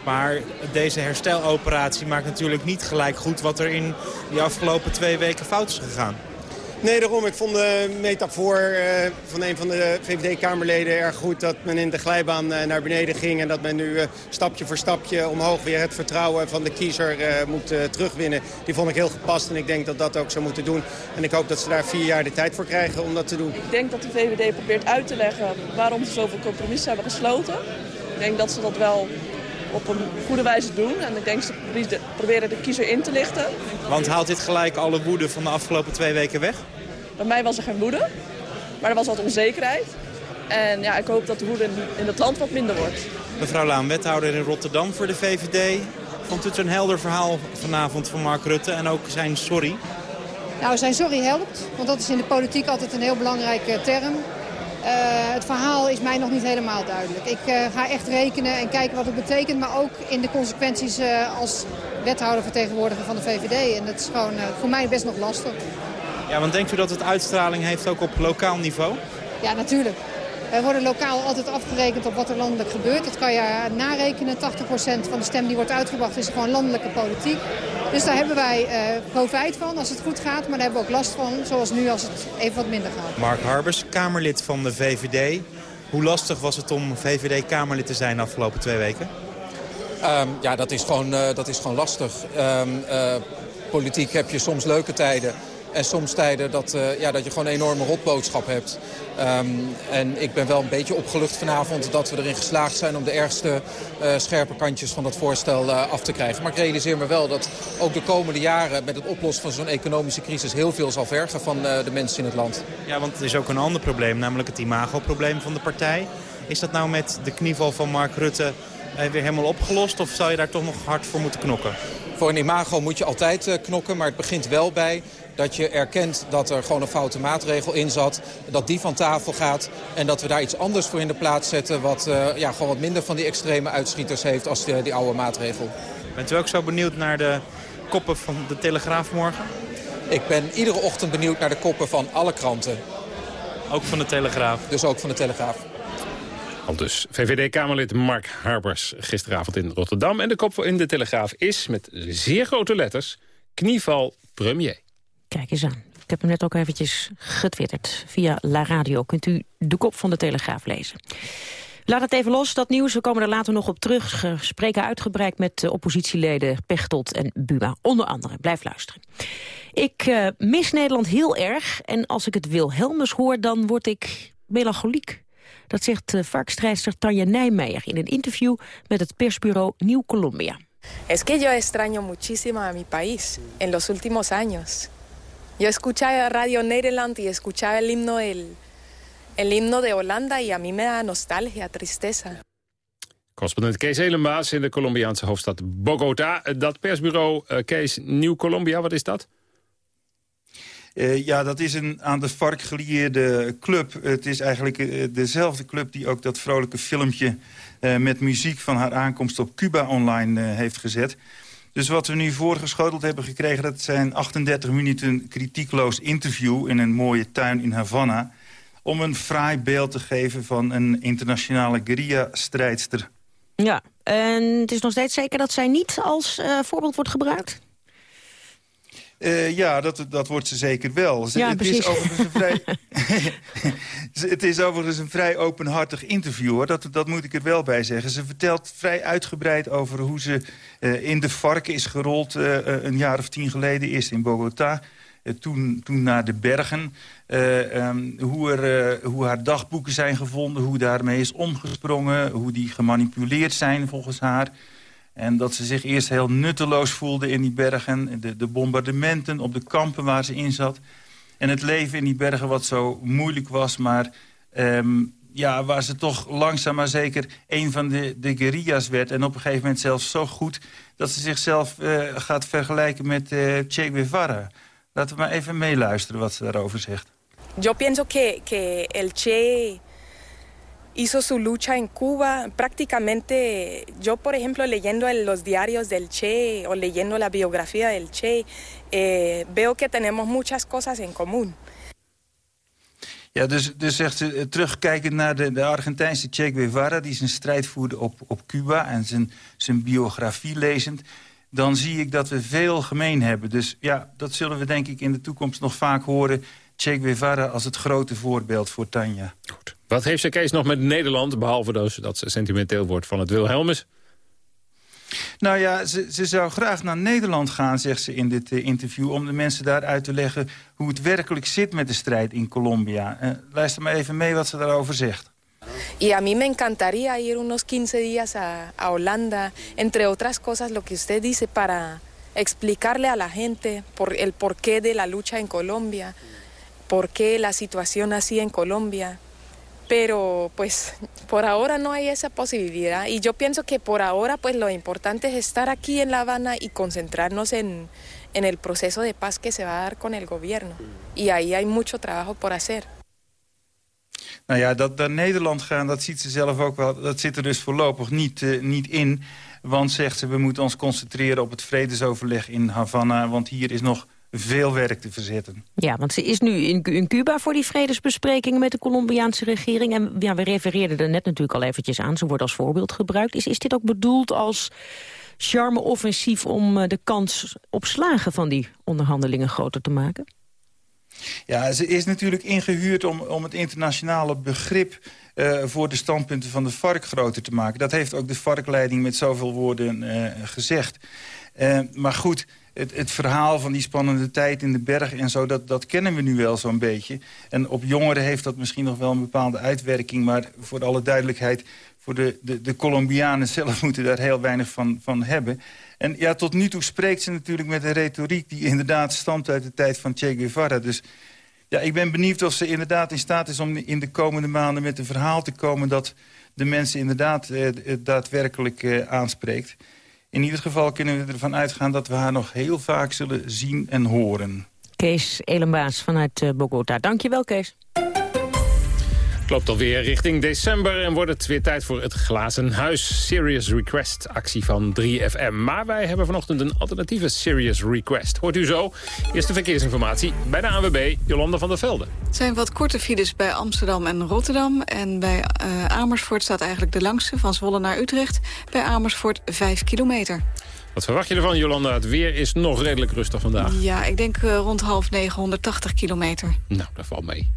Speaker 39: Maar deze hersteloperatie maakt natuurlijk niet gelijk goed... wat er in die afgelopen twee weken fout is gegaan.
Speaker 42: Nee, daarom. Ik vond de metafoor uh, van een van de VVD-Kamerleden erg goed... dat men in de glijbaan uh, naar beneden ging... en dat men nu uh, stapje voor stapje omhoog weer het vertrouwen van de kiezer moet terugwinnen. Die vond ik heel gepast en ik denk dat dat ook zou moeten doen. En ik hoop dat ze daar vier jaar de tijd voor krijgen om dat te doen.
Speaker 43: Ik denk dat de VVD probeert uit te leggen waarom ze zoveel compromissen hebben gesloten. Ik denk dat ze dat wel op een goede wijze doen. En ik denk ze proberen de kiezer in te lichten.
Speaker 39: Want haalt dit gelijk alle woede van de afgelopen twee weken weg?
Speaker 43: Bij mij was er geen woede, maar er was wat onzekerheid. En ja, ik hoop dat de woede in het land wat minder wordt.
Speaker 39: Mevrouw Laan, wethouder in Rotterdam voor de VVD. Vond het een helder verhaal vanavond van Mark Rutte en ook zijn sorry?
Speaker 44: Nou, zijn sorry helpt, want dat is in de politiek altijd een heel belangrijke term. Uh, het verhaal is mij nog niet helemaal duidelijk. Ik uh, ga echt rekenen en kijken wat het betekent, maar ook in de consequenties uh, als wethouder vertegenwoordiger van de VVD. En dat is gewoon voor mij best nog lastig.
Speaker 39: Ja, want denkt u dat het uitstraling heeft ook op lokaal niveau?
Speaker 44: Ja, natuurlijk. We worden lokaal altijd afgerekend op wat er landelijk gebeurt. Dat kan je narekenen. 80% van de stem die wordt uitgebracht is gewoon landelijke politiek. Dus daar hebben wij uh, profijt van als het goed gaat. Maar daar hebben we ook last van, zoals nu als het even wat minder gaat.
Speaker 39: Mark Harbers, Kamerlid van de VVD. Hoe lastig was het om VVD-Kamerlid te zijn de afgelopen twee weken?
Speaker 45: Um, ja, dat is gewoon, uh, dat is gewoon lastig. Um, uh, politiek heb je soms leuke tijden. En soms tijden dat, uh, ja, dat je gewoon een enorme rotboodschap hebt. Um, en ik ben wel een beetje opgelucht vanavond dat we erin geslaagd zijn... om de ergste uh, scherpe kantjes van dat voorstel uh, af te krijgen. Maar ik realiseer me wel dat ook de komende jaren... met het oplossen van zo'n economische crisis heel veel zal vergen van de mensen in het land.
Speaker 39: Ja, want er is ook een ander probleem, namelijk het imagoprobleem van de partij. Is dat nou met de knieval van Mark Rutte weer helemaal opgelost? Of zou je daar toch nog hard voor moeten knokken?
Speaker 45: Voor een imago moet je altijd knokken, maar het begint wel bij dat je erkent dat er gewoon een foute maatregel in zat. Dat die van tafel gaat en dat we daar iets anders voor in de plaats zetten... wat uh, ja, gewoon wat minder van die extreme uitschieters heeft als die, die oude maatregel.
Speaker 39: Bent u ook zo benieuwd naar de koppen van de Telegraaf morgen?
Speaker 45: Ik ben iedere ochtend benieuwd naar de koppen van alle kranten.
Speaker 41: Ook van de Telegraaf?
Speaker 45: Dus ook van de Telegraaf.
Speaker 3: Al dus VVD-Kamerlid Mark Harbers gisteravond in Rotterdam. En de kop in de Telegraaf is, met zeer grote letters, knieval premier.
Speaker 4: Kijk eens aan. Ik heb hem net ook eventjes getwitterd. Via La Radio kunt u de kop van de Telegraaf lezen. Laat het even los, dat nieuws. We komen er later nog op terug. We spreken uitgebreid met de oppositieleden Pechtold en Buma. Onder andere. Blijf luisteren. Ik uh, mis Nederland heel erg. En als ik het Wilhelmus hoor, dan word ik melancholiek. Dat zegt uh, varkstrijdster Tanja Nijmeijer in een interview met het persbureau Nieuw Colombia.
Speaker 46: Es que yo extraño muchísimo a mi país en los últimos años. Yo escuchaba Radio Nederland y escuchaba el himno, el, el himno de Holanda y a mí me da nostalgia, tristeza.
Speaker 3: Correspondent Kees Elenbaas in de Colombiaanse hoofdstad Bogota. Dat persbureau uh, Kees Nieuw Colombia, wat is dat?
Speaker 47: Uh, ja, dat is een aan de vark gelieerde club. Het is eigenlijk uh, dezelfde club die ook dat vrolijke filmpje... Uh, met muziek van haar aankomst op Cuba online heeft gezet. Dus wat we nu voorgeschoteld hebben gekregen... dat zijn 38 minuten kritiekloos interview in een mooie tuin in Havana... om een fraai beeld te geven van een internationale guerrilla-strijdster.
Speaker 4: Ja, en het is nog steeds zeker dat zij niet als voorbeeld wordt gebruikt?
Speaker 47: Uh, ja, dat, dat wordt ze zeker wel.
Speaker 4: Ja,
Speaker 47: het,
Speaker 4: precies.
Speaker 47: is overigens een vrij, het is overigens een vrij openhartig interview. Hoor. Dat, dat moet ik er wel bij zeggen. Ze vertelt vrij uitgebreid over hoe ze uh, in de varken is gerold... Uh, een jaar of tien geleden, eerst in Bogota... toen, toen naar de bergen. Um, hoe, er, hoe haar dagboeken zijn gevonden, hoe daarmee is omgesprongen... hoe die gemanipuleerd zijn volgens haar... En dat ze zich eerst heel nutteloos voelde in die bergen. De, de, bombardementen op de kampen waar ze in zat. En het leven in die bergen wat zo moeilijk was. Maar um, ja, waar ze toch langzaam maar zeker een van de, de guerrillas werd. En op een gegeven moment zelfs zo goed... dat ze zichzelf uh, gaat vergelijken met uh, Che Guevara. Laten we maar even meeluisteren wat ze daarover zegt.
Speaker 46: Yo pienso que el Che hizo su lucha en Cuba. Prácticamente, yo por ejemplo leyendo los diarios del Che o leyendo la biografía del Che, eh, veo que tenemos muchas cosas en común.
Speaker 47: Ja, dus, dus zegt ze, terugkijkend naar de, de Argentijnse Che Guevara... die zijn strijd voerde op, op Cuba en zijn, zijn biografie lezend... dan zie ik dat we veel gemeen hebben. Dus ja, dat zullen we denk ik in de toekomst nog vaak horen... Che Guevara als het grote voorbeeld voor Tanja.
Speaker 3: Goed. Wat heeft ze Kees nog met Nederland, behalve dus dat ze sentimenteel wordt van het Wilhelmus?
Speaker 47: Nou ja, ze, ze zou graag naar Nederland gaan, zegt ze in dit uh, interview... om de mensen daar uit te leggen hoe het werkelijk zit met de strijd in Colombia. Uh, luister maar even mee wat ze daarover zegt.
Speaker 46: Y a mí me encantaría ir unos 15 días a, a Holanda, entre otras cosas lo que usted dice, para explicarle a la gente por el porqué de la lucha en Colombia, por qué la situación así en Colombia. Pero pues por ahora no hay esa posibilidad y yo pienso que por ahora pues lo importante es estar aquí en La Habana y concentrarnos en, en el proceso de paz que se va a dar con el gobierno. Y ahí hay mucho trabajo por hacer.
Speaker 47: Nou ja, dat naar Nederland gaan, dat ziet ze zelf ook wel. Dat zit er dus voorlopig niet, uh, niet in. Want, zegt ze, we moeten ons concentreren op het vredesoverleg in Havana. Want hier is nog veel werk te verzetten.
Speaker 4: Ja, want ze is nu in, in Cuba voor die vredesbesprekingen met de Colombiaanse regering. En ja, we refereerden er net natuurlijk al eventjes aan. Ze wordt als voorbeeld gebruikt. Is, is dit ook bedoeld als charme-offensief om uh, de kans op slagen van die onderhandelingen groter te maken?
Speaker 47: Ja, ze is natuurlijk ingehuurd om, om het internationale begrip... Uh, voor de standpunten van de FARC groter te maken. Dat heeft ook de FARC-leiding met zoveel woorden uh, gezegd. Uh, maar goed, het, het, verhaal van die spannende tijd in de bergen en zo... dat, dat kennen we nu wel zo'n beetje. En op jongeren heeft dat misschien nog wel een bepaalde uitwerking... maar voor alle duidelijkheid, voor de, de, de Colombianen zelf moeten daar heel weinig van, van hebben. En ja, tot nu toe spreekt ze natuurlijk met een retoriek... die inderdaad stamt uit de tijd van Che Guevara. Dus ja, ik ben benieuwd of ze inderdaad in staat is om in de komende maanden... met een verhaal te komen dat de mensen inderdaad eh, daadwerkelijk eh, aanspreekt. In ieder geval kunnen we ervan uitgaan dat we haar nog heel vaak zullen zien en horen.
Speaker 4: Kees Elenbaas vanuit Bogota. Dank je wel, Kees.
Speaker 3: Het loopt alweer richting december en wordt het weer tijd voor het Glazen Huis Serious Request actie van 3FM. Maar wij hebben vanochtend een alternatieve Serious Request. Hoort u zo. Eerste verkeersinformatie bij de ANWB, Jolanda van der Velde.
Speaker 32: Het zijn wat korte files bij Amsterdam en Rotterdam. En bij uh, Amersfoort staat eigenlijk de langste, van Zwolle naar Utrecht. Bij Amersfoort 5 kilometer.
Speaker 3: Wat verwacht je ervan, Jolanda? Het weer is nog redelijk rustig vandaag.
Speaker 32: Ja, ik denk uh, rond half 980 kilometer.
Speaker 3: Nou, dat valt mee.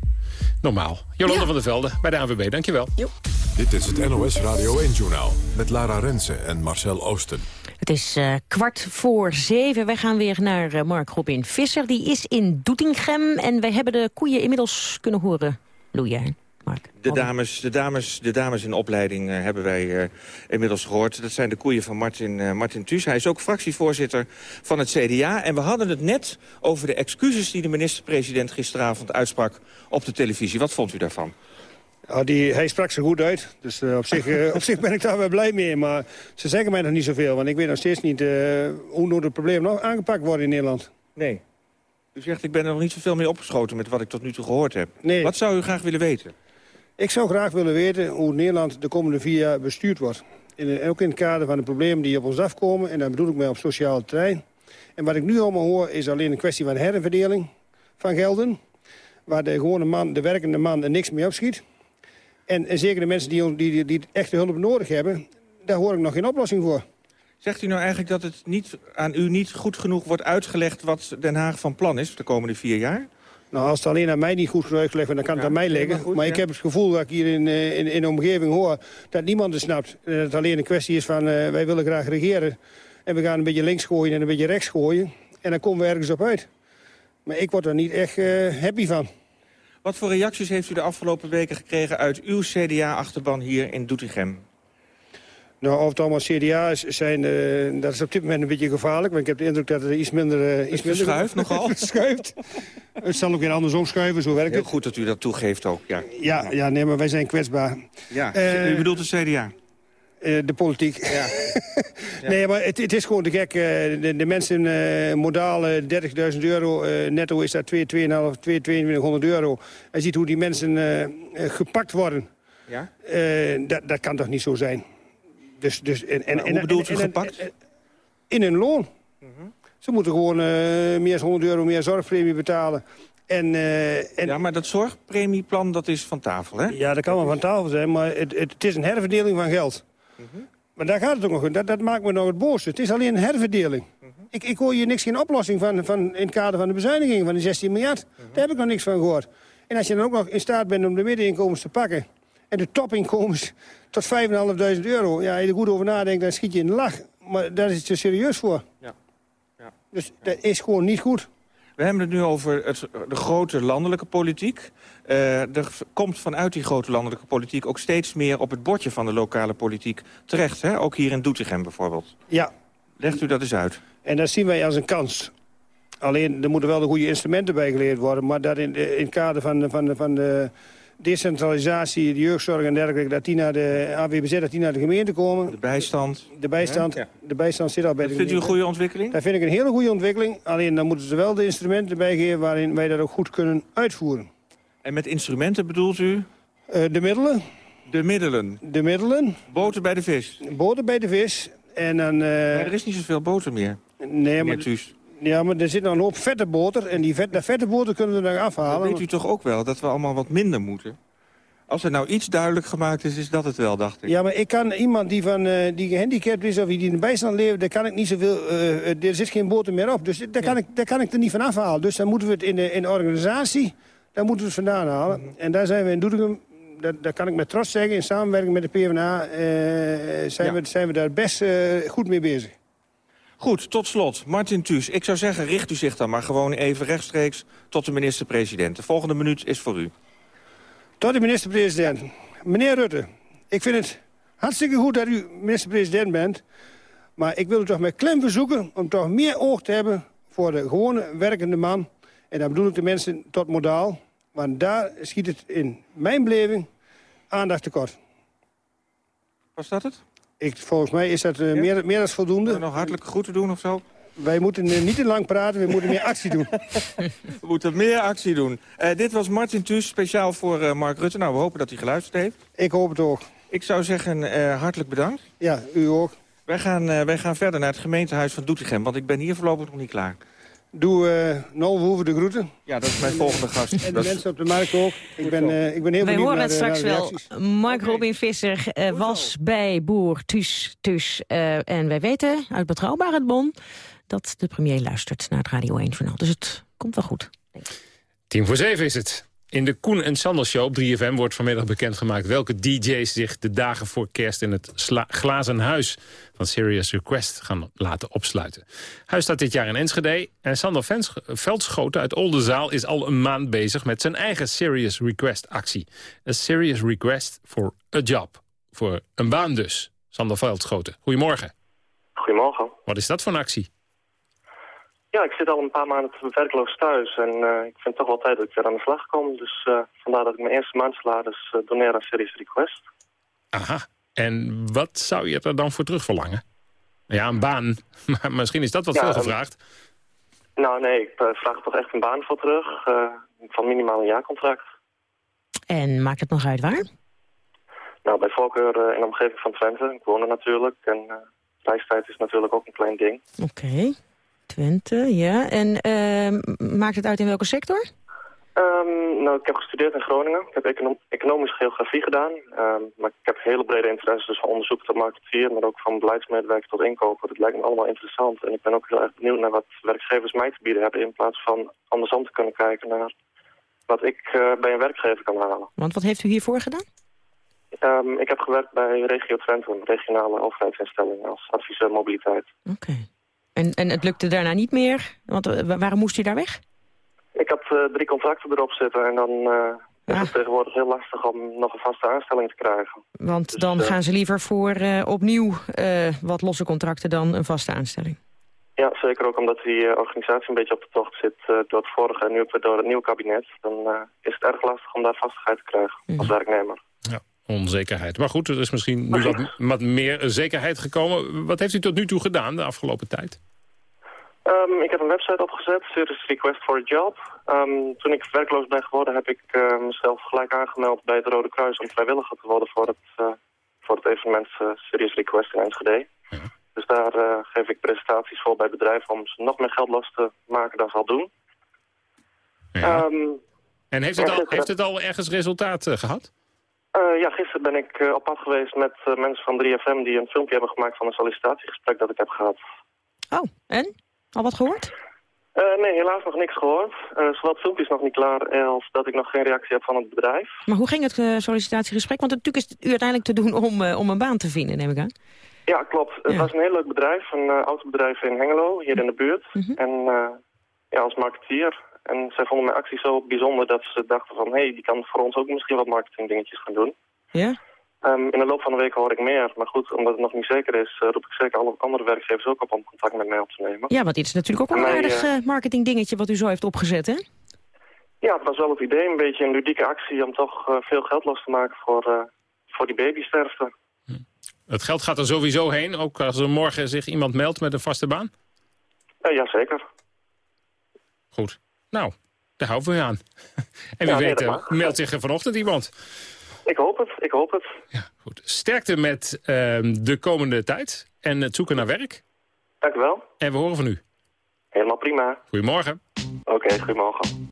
Speaker 3: Normaal. Jolanda van der Velde bij de ANWB, dankjewel.
Speaker 32: Jo.
Speaker 48: Dit is het NOS Radio 1-journaal met Lara Rensen en Marcel Oosten.
Speaker 4: Het is uh, kwart voor zeven. Wij gaan weer naar uh, Mark Robin Visser. Die is in Doetinchem en wij hebben de koeien inmiddels kunnen horen loeien.
Speaker 18: De dames, de, dames, de dames in opleiding uh, hebben wij uh, inmiddels gehoord. Dat zijn de koeien van Martin, uh, Martin. Hij is ook fractievoorzitter van het CDA. En we hadden het net over de excuses die de minister-president gisteravond uitsprak op de televisie. Wat vond u daarvan?
Speaker 19: Ja, die, hij sprak ze goed uit, dus op, zich, op zich ben ik daar wel blij mee. Maar ze zeggen mij nog niet zoveel, want ik weet nog steeds niet hoe nou het probleem nog aangepakt wordt in Nederland.
Speaker 18: Nee. U zegt, ik ben er nog niet zoveel mee opgeschoten met wat ik tot nu toe gehoord heb.
Speaker 19: Nee.
Speaker 18: Wat zou u graag willen weten?
Speaker 19: Ik zou graag willen weten hoe Nederland de komende vier jaar bestuurd wordt. In, ook in het kader van de problemen die op ons afkomen. En daar bedoel ik mij op sociale terrein. En wat ik nu allemaal hoor is alleen een kwestie van herverdeling van gelden. Waar de gewone man, de werkende man, er niks mee opschiet. En, en zeker de mensen die, die, die echte hulp nodig hebben, daar hoor ik nog geen oplossing voor.
Speaker 18: Zegt u nou eigenlijk dat het niet, aan u niet goed genoeg wordt uitgelegd... wat Den Haag van plan is de komende vier jaar?
Speaker 19: Nou, als het alleen aan mij niet goed uitgelegd wordt, dan kan het aan mij liggen. Maar, ik heb het gevoel dat ik hier in, in, in de omgeving hoor... dat niemand het snapt. Dat het alleen een kwestie is van, uh, wij willen graag regeren... en we gaan een beetje links gooien en een beetje rechts gooien. En dan komen we ergens op uit. Maar ik word er niet echt uh, happy van.
Speaker 18: Wat voor reacties heeft u de afgelopen weken gekregen... uit uw CDA-achterban hier in Doetinchem?
Speaker 19: Nou, of het allemaal CDA's zijn, uh, dat is op dit moment een beetje gevaarlijk. Want ik heb de indruk dat het iets minder... Uh, iets minder
Speaker 18: schuift nogal?
Speaker 19: schuift. het zal ook weer andersom schuiven, zo werkt
Speaker 18: Heel
Speaker 19: het.
Speaker 18: goed dat u dat toegeeft ook, ja.
Speaker 19: Ja, ja nee, maar wij zijn kwetsbaar.
Speaker 18: Ja, uh, u bedoelt de CDA?
Speaker 19: de politiek.
Speaker 18: Ja.
Speaker 19: ja. Nee, maar het, het, is gewoon te gek. de, de mensen modaal 30.000 euro, netto is dat 2, 2,5, 2, 2200 euro. Hij ziet hoe die mensen gepakt worden.
Speaker 18: Ja?
Speaker 19: dat, dat kan toch niet zo zijn? Dus, dus, en, en,
Speaker 18: hoe bedoelt u gepakt?
Speaker 19: In hun loon. Mm -hmm. Ze moeten gewoon uh, meer dan 100 euro meer zorgpremie betalen. En, uh, en,
Speaker 18: ja, maar dat zorgpremieplan dat is van tafel, hè?
Speaker 19: Ja, dat kan wel van tafel zijn, maar het, het, het is een herverdeling van geld. Mm -hmm. Maar daar gaat het ook nog om. Dat, dat maakt me nog het boosste. Het is alleen een herverdeling. Mm -hmm. ik, ik hoor hier niks, geen oplossing van, van in het kader van de bezuiniging van de 16 miljard. Daar heb ik nog niks van gehoord. En als je dan ook nog in staat bent om de middeninkomens te pakken... en de topinkomens tot 5.500 euro. Ja, als je er goed over nadenkt, dan schiet je in de lach. Maar daar is het te serieus voor.
Speaker 18: Ja. ja.
Speaker 19: Dus dat is gewoon niet goed.
Speaker 18: We hebben het nu over het, de grote landelijke politiek. Uh, er komt vanuit die grote landelijke politiek ook steeds meer op het bordje van de lokale politiek terecht. Hè? Ook hier in Doetinchem bijvoorbeeld.
Speaker 19: Ja.
Speaker 18: Legt u dat eens uit.
Speaker 19: En dat zien wij als een kans. Alleen, er moeten wel de goede instrumenten bij geleerd worden. Maar dat in, in het kader van, van, van de decentralisatie, de jeugdzorg en dergelijke... dat die naar de AWBZ, dat die naar de gemeente komen.
Speaker 18: De bijstand.
Speaker 19: De bijstand, ja. de bijstand zit al bij
Speaker 18: dat
Speaker 19: de
Speaker 18: Vindt u een goede ontwikkeling?
Speaker 19: Dat vind ik een hele goede ontwikkeling. Alleen dan moeten ze wel de instrumenten bijgeven... waarin wij dat ook goed kunnen uitvoeren.
Speaker 18: En met instrumenten bedoelt u?
Speaker 19: Uh, de middelen.
Speaker 18: De middelen?
Speaker 19: De middelen.
Speaker 18: Boter bij de vis?
Speaker 19: Boter bij de vis. En dan, uh...
Speaker 18: Maar er is niet zoveel boter meer.
Speaker 19: Nee, maar... Ja, maar er zit nog een hoop vette boter. En die vet, dat vette boter kunnen we er afhalen.
Speaker 18: Dat weet u toch ook wel, dat we allemaal wat minder moeten? Als er nou iets duidelijk gemaakt is, is dat het wel, dacht ik.
Speaker 19: Ja, maar ik kan iemand die, van, uh, die gehandicapt is of die in de bijstand leeft... daar kan ik niet zoveel... Uh, er zit geen boter meer op. Dus daar, kan ik, daar kan ik er niet van afhalen. Dus dan moeten we het in de, in de organisatie... daar moeten we het vandaan halen. Mm -hmm. En daar zijn we in Doetinchem... Dat, dat kan ik met trots zeggen. In samenwerking met de PvdA uh, zijn, ja. we, zijn we daar best goed mee bezig.
Speaker 18: Goed, tot slot. Martin Thues, ik zou zeggen, richt u zich dan maar gewoon even rechtstreeks tot de minister-president. De volgende minuut is voor u.
Speaker 19: Tot de minister-president. Meneer Rutte, ik vind het hartstikke goed dat u minister-president bent. Maar ik wil u toch met klem verzoeken om toch meer oog te hebben voor de gewone werkende man. En dan bedoel ik de mensen tot modaal. Want daar schiet het in mijn beleving aandacht tekort.
Speaker 18: Was dat het?
Speaker 19: Ik, volgens mij is dat uh, ja? meer, meer dan voldoende.
Speaker 18: nog hartelijke groeten doen of zo?
Speaker 19: Wij moeten eh, niet te lang praten, we moeten meer actie doen.
Speaker 18: We moeten meer actie doen. Eh, dit was Martin Thuis, speciaal voor eh, Mark Rutte. Nou, we hopen dat hij geluisterd heeft.
Speaker 19: Ik hoop het ook.
Speaker 18: Ik zou zeggen, eh, hartelijk bedankt.
Speaker 19: Ja, u ook.
Speaker 18: Wij gaan, eh, wij gaan verder naar het gemeentehuis van Doetinchem, want ik ben hier voorlopig nog niet klaar.
Speaker 19: Doe uh, Nol Verhoeven de groeten.
Speaker 18: Ja, dat is mijn volgende gast.
Speaker 19: En de
Speaker 18: Dat is-
Speaker 19: mensen op de markt ook. Ik ben, uh, ik ben heel
Speaker 4: Wij
Speaker 19: benieuwd
Speaker 4: horen
Speaker 19: naar
Speaker 4: het
Speaker 19: de,
Speaker 4: straks wel. Mark Robin Visser eh, was bij boer Thuis. Thuis eh, en wij weten uit betrouwbare bron dat de premier luistert naar het Radio 1-journaal. Dus het komt wel goed.
Speaker 3: Tien voor zeven is het. In de Koen en Sander Show op 3FM wordt vanmiddag bekendgemaakt... welke DJ's zich de dagen voor kerst in het glazen huis van Serious Request gaan laten opsluiten. Huis staat dit jaar in Enschede en Sander Veldschoten uit Oldenzaal... is al een maand bezig met zijn eigen Serious Request actie. Een Serious Request for a Job. Voor een baan dus. Sander Veldschoten, goedemorgen.
Speaker 49: Goedemorgen.
Speaker 3: Wat is dat voor een actie?
Speaker 49: Ja, ik zit al een paar maanden werkloos thuis en eh, ik vind het toch wel tijd dat ik weer aan de slag kom. Dus eh, vandaar dat ik mijn eerste maandsalaris uh, doneer aan Serious Request.
Speaker 3: Aha. En wat zou je er dan voor terug verlangen? Ja, een baan. Maar misschien is dat wat
Speaker 49: Ja,
Speaker 3: veel gevraagd.
Speaker 49: Nou nee, ik eh, vraag er toch echt een baan voor terug. eh, van minimaal een jaarcontract.
Speaker 4: En maakt het nog uit waar?
Speaker 49: Nou, bij voorkeur eh, in de omgeving van Twente. Ik woon er natuurlijk en eh reistijd is natuurlijk ook een klein ding.
Speaker 4: Oké. Twente, ja. En ehm, maakt het uit in welke sector?
Speaker 49: Ehm, nou, ik heb gestudeerd in Groningen. Ik heb econo- economische geografie gedaan. Ehm, maar ik heb hele brede interesse, dus van onderzoek tot marketeer, maar ook van beleidsmedewerker tot inkoper. Dat lijkt me allemaal interessant. En ik ben ook heel erg benieuwd naar wat werkgevers mij te bieden hebben, in plaats van andersom te kunnen kijken naar wat ik eh, bij een werkgever kan halen.
Speaker 4: Want wat heeft u hiervoor gedaan?
Speaker 49: Ik heb gewerkt bij Regio Twente, een regionale overheidsinstelling, als adviseur mobiliteit.
Speaker 4: En, en het lukte daarna niet meer? Want eh, wa- waarom moest u daar weg?
Speaker 49: Ik had eh, drie contracten erop zitten en dan eh, is het tegenwoordig heel lastig om nog een vaste aanstelling te krijgen.
Speaker 4: Want dan
Speaker 49: eh,
Speaker 4: gaan ze liever voor eh, opnieuw eh, wat losse contracten dan een vaste aanstelling.
Speaker 49: Ja, zeker ook omdat die organisatie een beetje op de tocht zit door het vorige en nu ook weer door het nieuwe kabinet. Dan eh, is het erg lastig om daar vastigheid te krijgen als werknemer.
Speaker 3: Onzekerheid. Maar goed, er is misschien nu wat, wat meer zekerheid gekomen. Wat heeft u tot nu toe gedaan de afgelopen tijd?
Speaker 49: Ehm, ik heb een website opgezet, Serious Request for a Job. Ehm, toen ik werkloos ben geworden heb ik eh, mezelf gelijk aangemeld bij het Rode Kruis om vrijwilliger te worden voor het, eh, voor het evenement eh, Serious Request in Enschede. Dus daar eh, geef ik presentaties voor bij bedrijven om ze nog meer geld los te maken dan ze al doen. Ehm,
Speaker 3: En heeft het al,
Speaker 49: gisteren-
Speaker 3: heeft het al ergens resultaat eh, gehad?
Speaker 49: Eh, ja, gisteren ben ik eh, op pad geweest met mensen van 3FM die een filmpje hebben gemaakt van een sollicitatiegesprek dat ik heb gehad.
Speaker 4: Oh, en? Al wat gehoord?
Speaker 49: Eh, nee, helaas nog niks gehoord. Eh zowel het filmpje is nog niet klaar als dat ik nog geen reactie heb van het bedrijf.
Speaker 4: Maar hoe ging het eh, sollicitatiegesprek? Want natuurlijk is het u uiteindelijk te doen om, om een baan te vinden, neem ik aan.
Speaker 49: Ja, klopt. Het was een heel leuk bedrijf, een autobedrijf in Hengelo, hier in de buurt. En eh, ja, als marketeer. En zij vonden mijn actie zo bijzonder dat ze dachten van... hé, hey, die kan voor ons ook misschien wat marketingdingetjes gaan doen.
Speaker 4: Ja?
Speaker 49: Ehm, in de loop van de week hoor ik meer. Maar goed, omdat het nog niet zeker is, eh, roep ik zeker alle andere werkgevers ook op om contact met mij op te nemen.
Speaker 4: Ja, want dit is natuurlijk ook een aardig
Speaker 49: eh,
Speaker 4: eh, marketingdingetje wat u zo heeft opgezet, hè?
Speaker 49: Ja, het was wel het idee, een beetje een ludieke actie om toch veel geld los te maken voor, eh, voor die babysterfte.
Speaker 3: Het geld gaat er sowieso heen, ook als er morgen zich iemand meldt met een vaste baan?
Speaker 49: Uh, Jazeker.
Speaker 3: Goed. Nou, daar houden we aan. en wie
Speaker 49: Ja,
Speaker 3: weet meldt zich er vanochtend iemand.
Speaker 49: Ik hoop het, ik hoop het.
Speaker 3: Sterkte met ehm, de komende tijd en het zoeken naar werk.
Speaker 49: Dank u wel.
Speaker 3: En we horen van u.
Speaker 49: Helemaal prima.
Speaker 3: Goedemorgen.
Speaker 49: Oké, goedemorgen.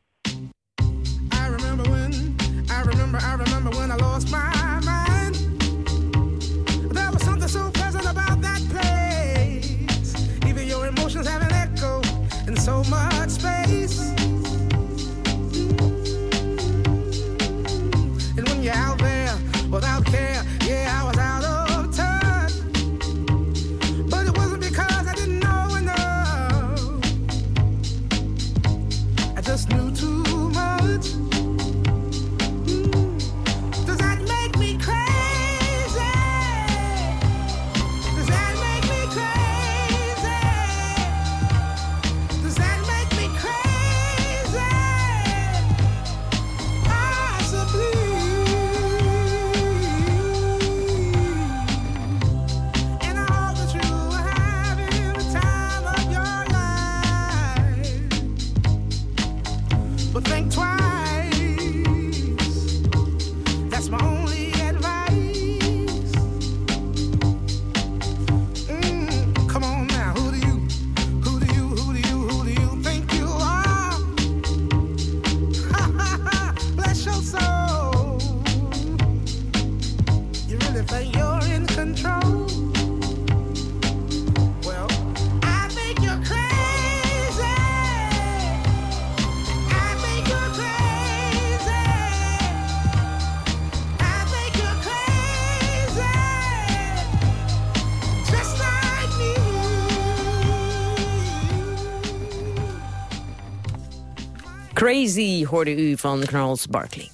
Speaker 50: Crazy
Speaker 4: hoorde u van Charles Barkley.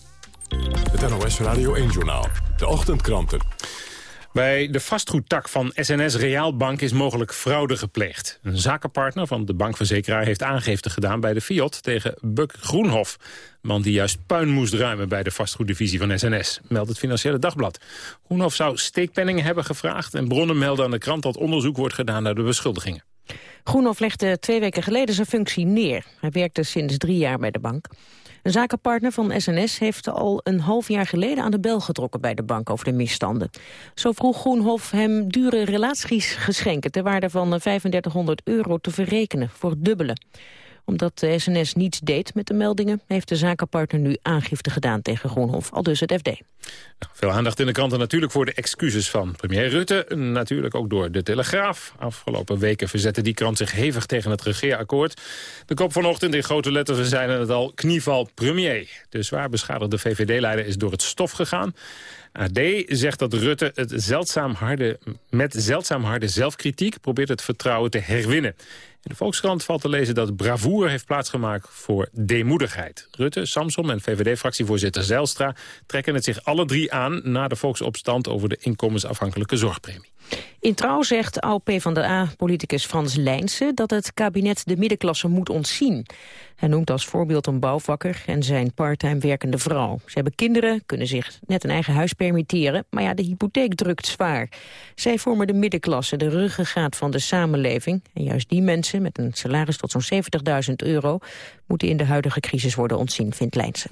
Speaker 48: Het NOS Radio 1-journaal. De ochtendkranten.
Speaker 3: Bij de vastgoedtak van SNS Reaalbank is mogelijk fraude gepleegd. Een zakenpartner van de bankverzekeraar heeft aangifte gedaan bij de Fiat tegen Buck Groenhof. Man die juist puin moest ruimen bij de vastgoeddivisie van SNS, meldt het Financiële Dagblad. Groenhof zou steekpenningen hebben gevraagd en bronnen melden aan de krant dat onderzoek wordt gedaan naar de beschuldigingen.
Speaker 4: Groenhof legde twee weken geleden zijn functie neer. Hij werkte sinds drie jaar bij de bank. Een zakenpartner van SNS heeft al een half jaar geleden aan de bel getrokken bij de bank over de misstanden. Zo vroeg Groenhof hem dure relatiesgeschenken ter waarde van 3500 euro te verrekenen voor het dubbele omdat de SNS niets deed met de meldingen... heeft de zakenpartner nu aangifte gedaan tegen Groenhof, al dus het FD.
Speaker 3: Veel aandacht in de kranten natuurlijk voor de excuses van premier Rutte. Natuurlijk ook door de Telegraaf. Afgelopen weken verzette die krant zich hevig tegen het regeerakkoord. De kop vanochtend in grote letters, we zeiden het al, knieval premier. De zwaar beschadigde VVD-leider is door het stof gegaan. AD zegt dat Rutte het zeldzaam harde, met zeldzaam harde zelfkritiek probeert het vertrouwen te herwinnen. In de Volkskrant valt te lezen dat bravoer heeft plaatsgemaakt voor deemoedigheid. Rutte, Samsom en VVD-fractievoorzitter Zijlstra trekken het zich alle drie aan... na de volksopstand over de inkomensafhankelijke zorgpremie.
Speaker 4: In trouw zegt oud-PVDA-politicus Frans Lijnsen dat het kabinet de middenklasse moet ontzien. Hij noemt als voorbeeld een bouwvakker en zijn parttime werkende vrouw. Ze hebben kinderen, kunnen zich net een eigen huis permitteren, maar ja, de hypotheek drukt zwaar. Zij vormen de middenklasse, de ruggengraat van de samenleving. En juist die mensen met een salaris tot zo'n 70.000 euro moeten in de huidige crisis worden ontzien, vindt Lijnsen.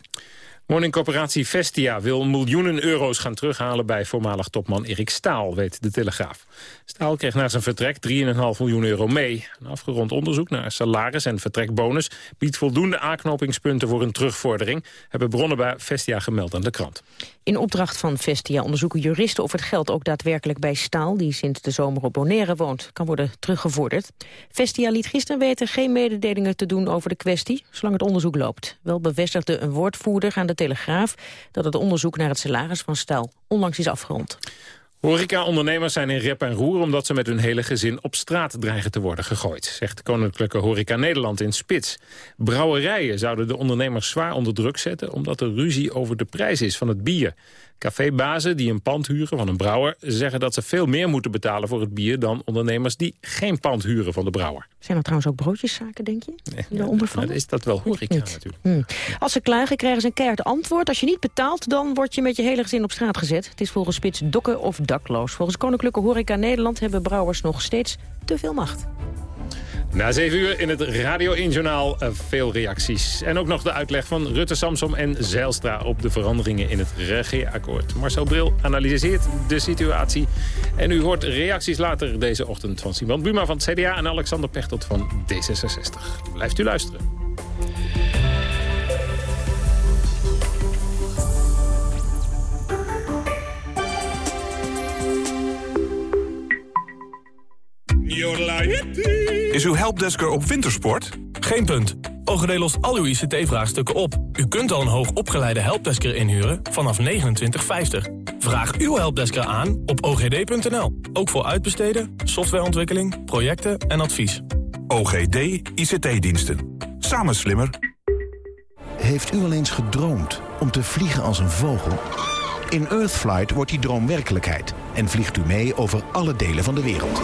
Speaker 3: Woningcorporatie Vestia wil miljoenen euro's gaan terughalen bij voormalig topman Erik Staal, weet de Telegraaf. Staal kreeg na zijn vertrek 3,5 miljoen euro mee. Een afgerond onderzoek naar salaris en vertrekbonus biedt voldoende aanknopingspunten voor een terugvordering, hebben bronnen bij Vestia gemeld aan de krant.
Speaker 4: In opdracht van Vestia onderzoeken juristen of het geld ook daadwerkelijk bij Staal, die sinds de zomer op Bonaire woont, kan worden teruggevorderd. Vestia liet gisteren weten geen mededelingen te doen over de kwestie, zolang het onderzoek loopt. Wel bevestigde een woordvoerder aan de Telegraaf dat het onderzoek naar het salaris van Staal onlangs is afgerond.
Speaker 3: Horeca-ondernemers zijn in rep en roer omdat ze met hun hele gezin op straat dreigen te worden gegooid, zegt Koninklijke Horeca Nederland in Spits. Brouwerijen zouden de ondernemers zwaar onder druk zetten omdat er ruzie over de prijs is van het bier. Cafébazen die een pand huren van een brouwer zeggen dat ze veel meer moeten betalen voor het bier dan ondernemers die geen pand huren van de brouwer.
Speaker 4: Zijn er trouwens ook broodjeszaken, denk je?
Speaker 3: Nee, dat is dat wel horeca natuurlijk.
Speaker 4: Hm. Als ze klagen krijgen ze een keihard antwoord. Als je niet betaalt, dan word je met je hele gezin op straat gezet. Het is volgens Spits dokken of dakloos. Volgens Koninklijke Horeca Nederland hebben brouwers nog steeds te veel macht.
Speaker 3: Na zeven uur in het Radio 1-journaal eh, veel reacties. En ook nog de uitleg van Rutte, Samsom en Zeilstra... op de veranderingen in het regeerakkoord. Marcel Bril analyseert de situatie. En u hoort reacties later deze ochtend van Simon Buma van het CDA... en Alexander Pechtold van D66. Blijft u luisteren.
Speaker 51: Is uw helpdesker op wintersport?
Speaker 52: Geen punt. OGD lost al uw ICT-vraagstukken op. U kunt al een hoogopgeleide helpdesker inhuren vanaf 29,50. Vraag uw helpdesker aan op ogd.nl. Ook voor uitbesteden, softwareontwikkeling, projecten en advies.
Speaker 51: OGD ICT-diensten. Samen slimmer.
Speaker 53: Heeft u al eens gedroomd om te vliegen als een vogel? In Earthflight wordt die droom werkelijkheid en vliegt u mee over alle delen van de wereld.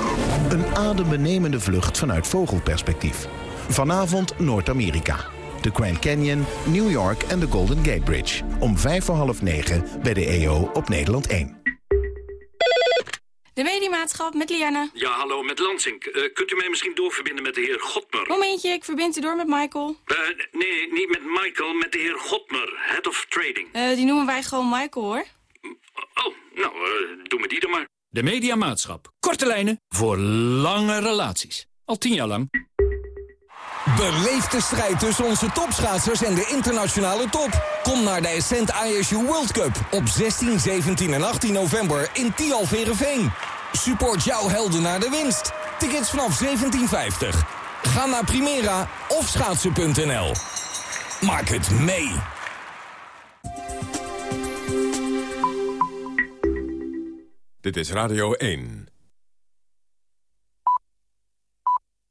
Speaker 53: Een adembenemende vlucht vanuit vogelperspectief. Vanavond Noord-Amerika. De Grand Canyon, New York en de Golden Gate Bridge. Om vijf voor half negen bij de EO op Nederland 1.
Speaker 54: De mediamaatschap met Liana.
Speaker 55: Ja, hallo, met Lansing. Uh, kunt u mij misschien doorverbinden met de heer Godmer?
Speaker 54: Momentje, ik verbind u door met Michael.
Speaker 55: Uh, nee, niet met Michael, met de heer Godmer, Head of Trading.
Speaker 54: Uh, die noemen wij gewoon Michael, hoor.
Speaker 55: Oh, nou, doe me die dan maar.
Speaker 56: De Mediamaatschap. Korte lijnen voor lange relaties. Al tien jaar lang.
Speaker 57: Beleef de strijd tussen onze topschaatsers en de internationale top. Kom naar de Ascent ISU World Cup op 16, 17 en 18 november in Tialverenveen. Support jouw helden naar de winst. Tickets vanaf 17,50. Ga naar Primera of schaatsen.nl. Maak het mee.
Speaker 48: Dit is Radio 1.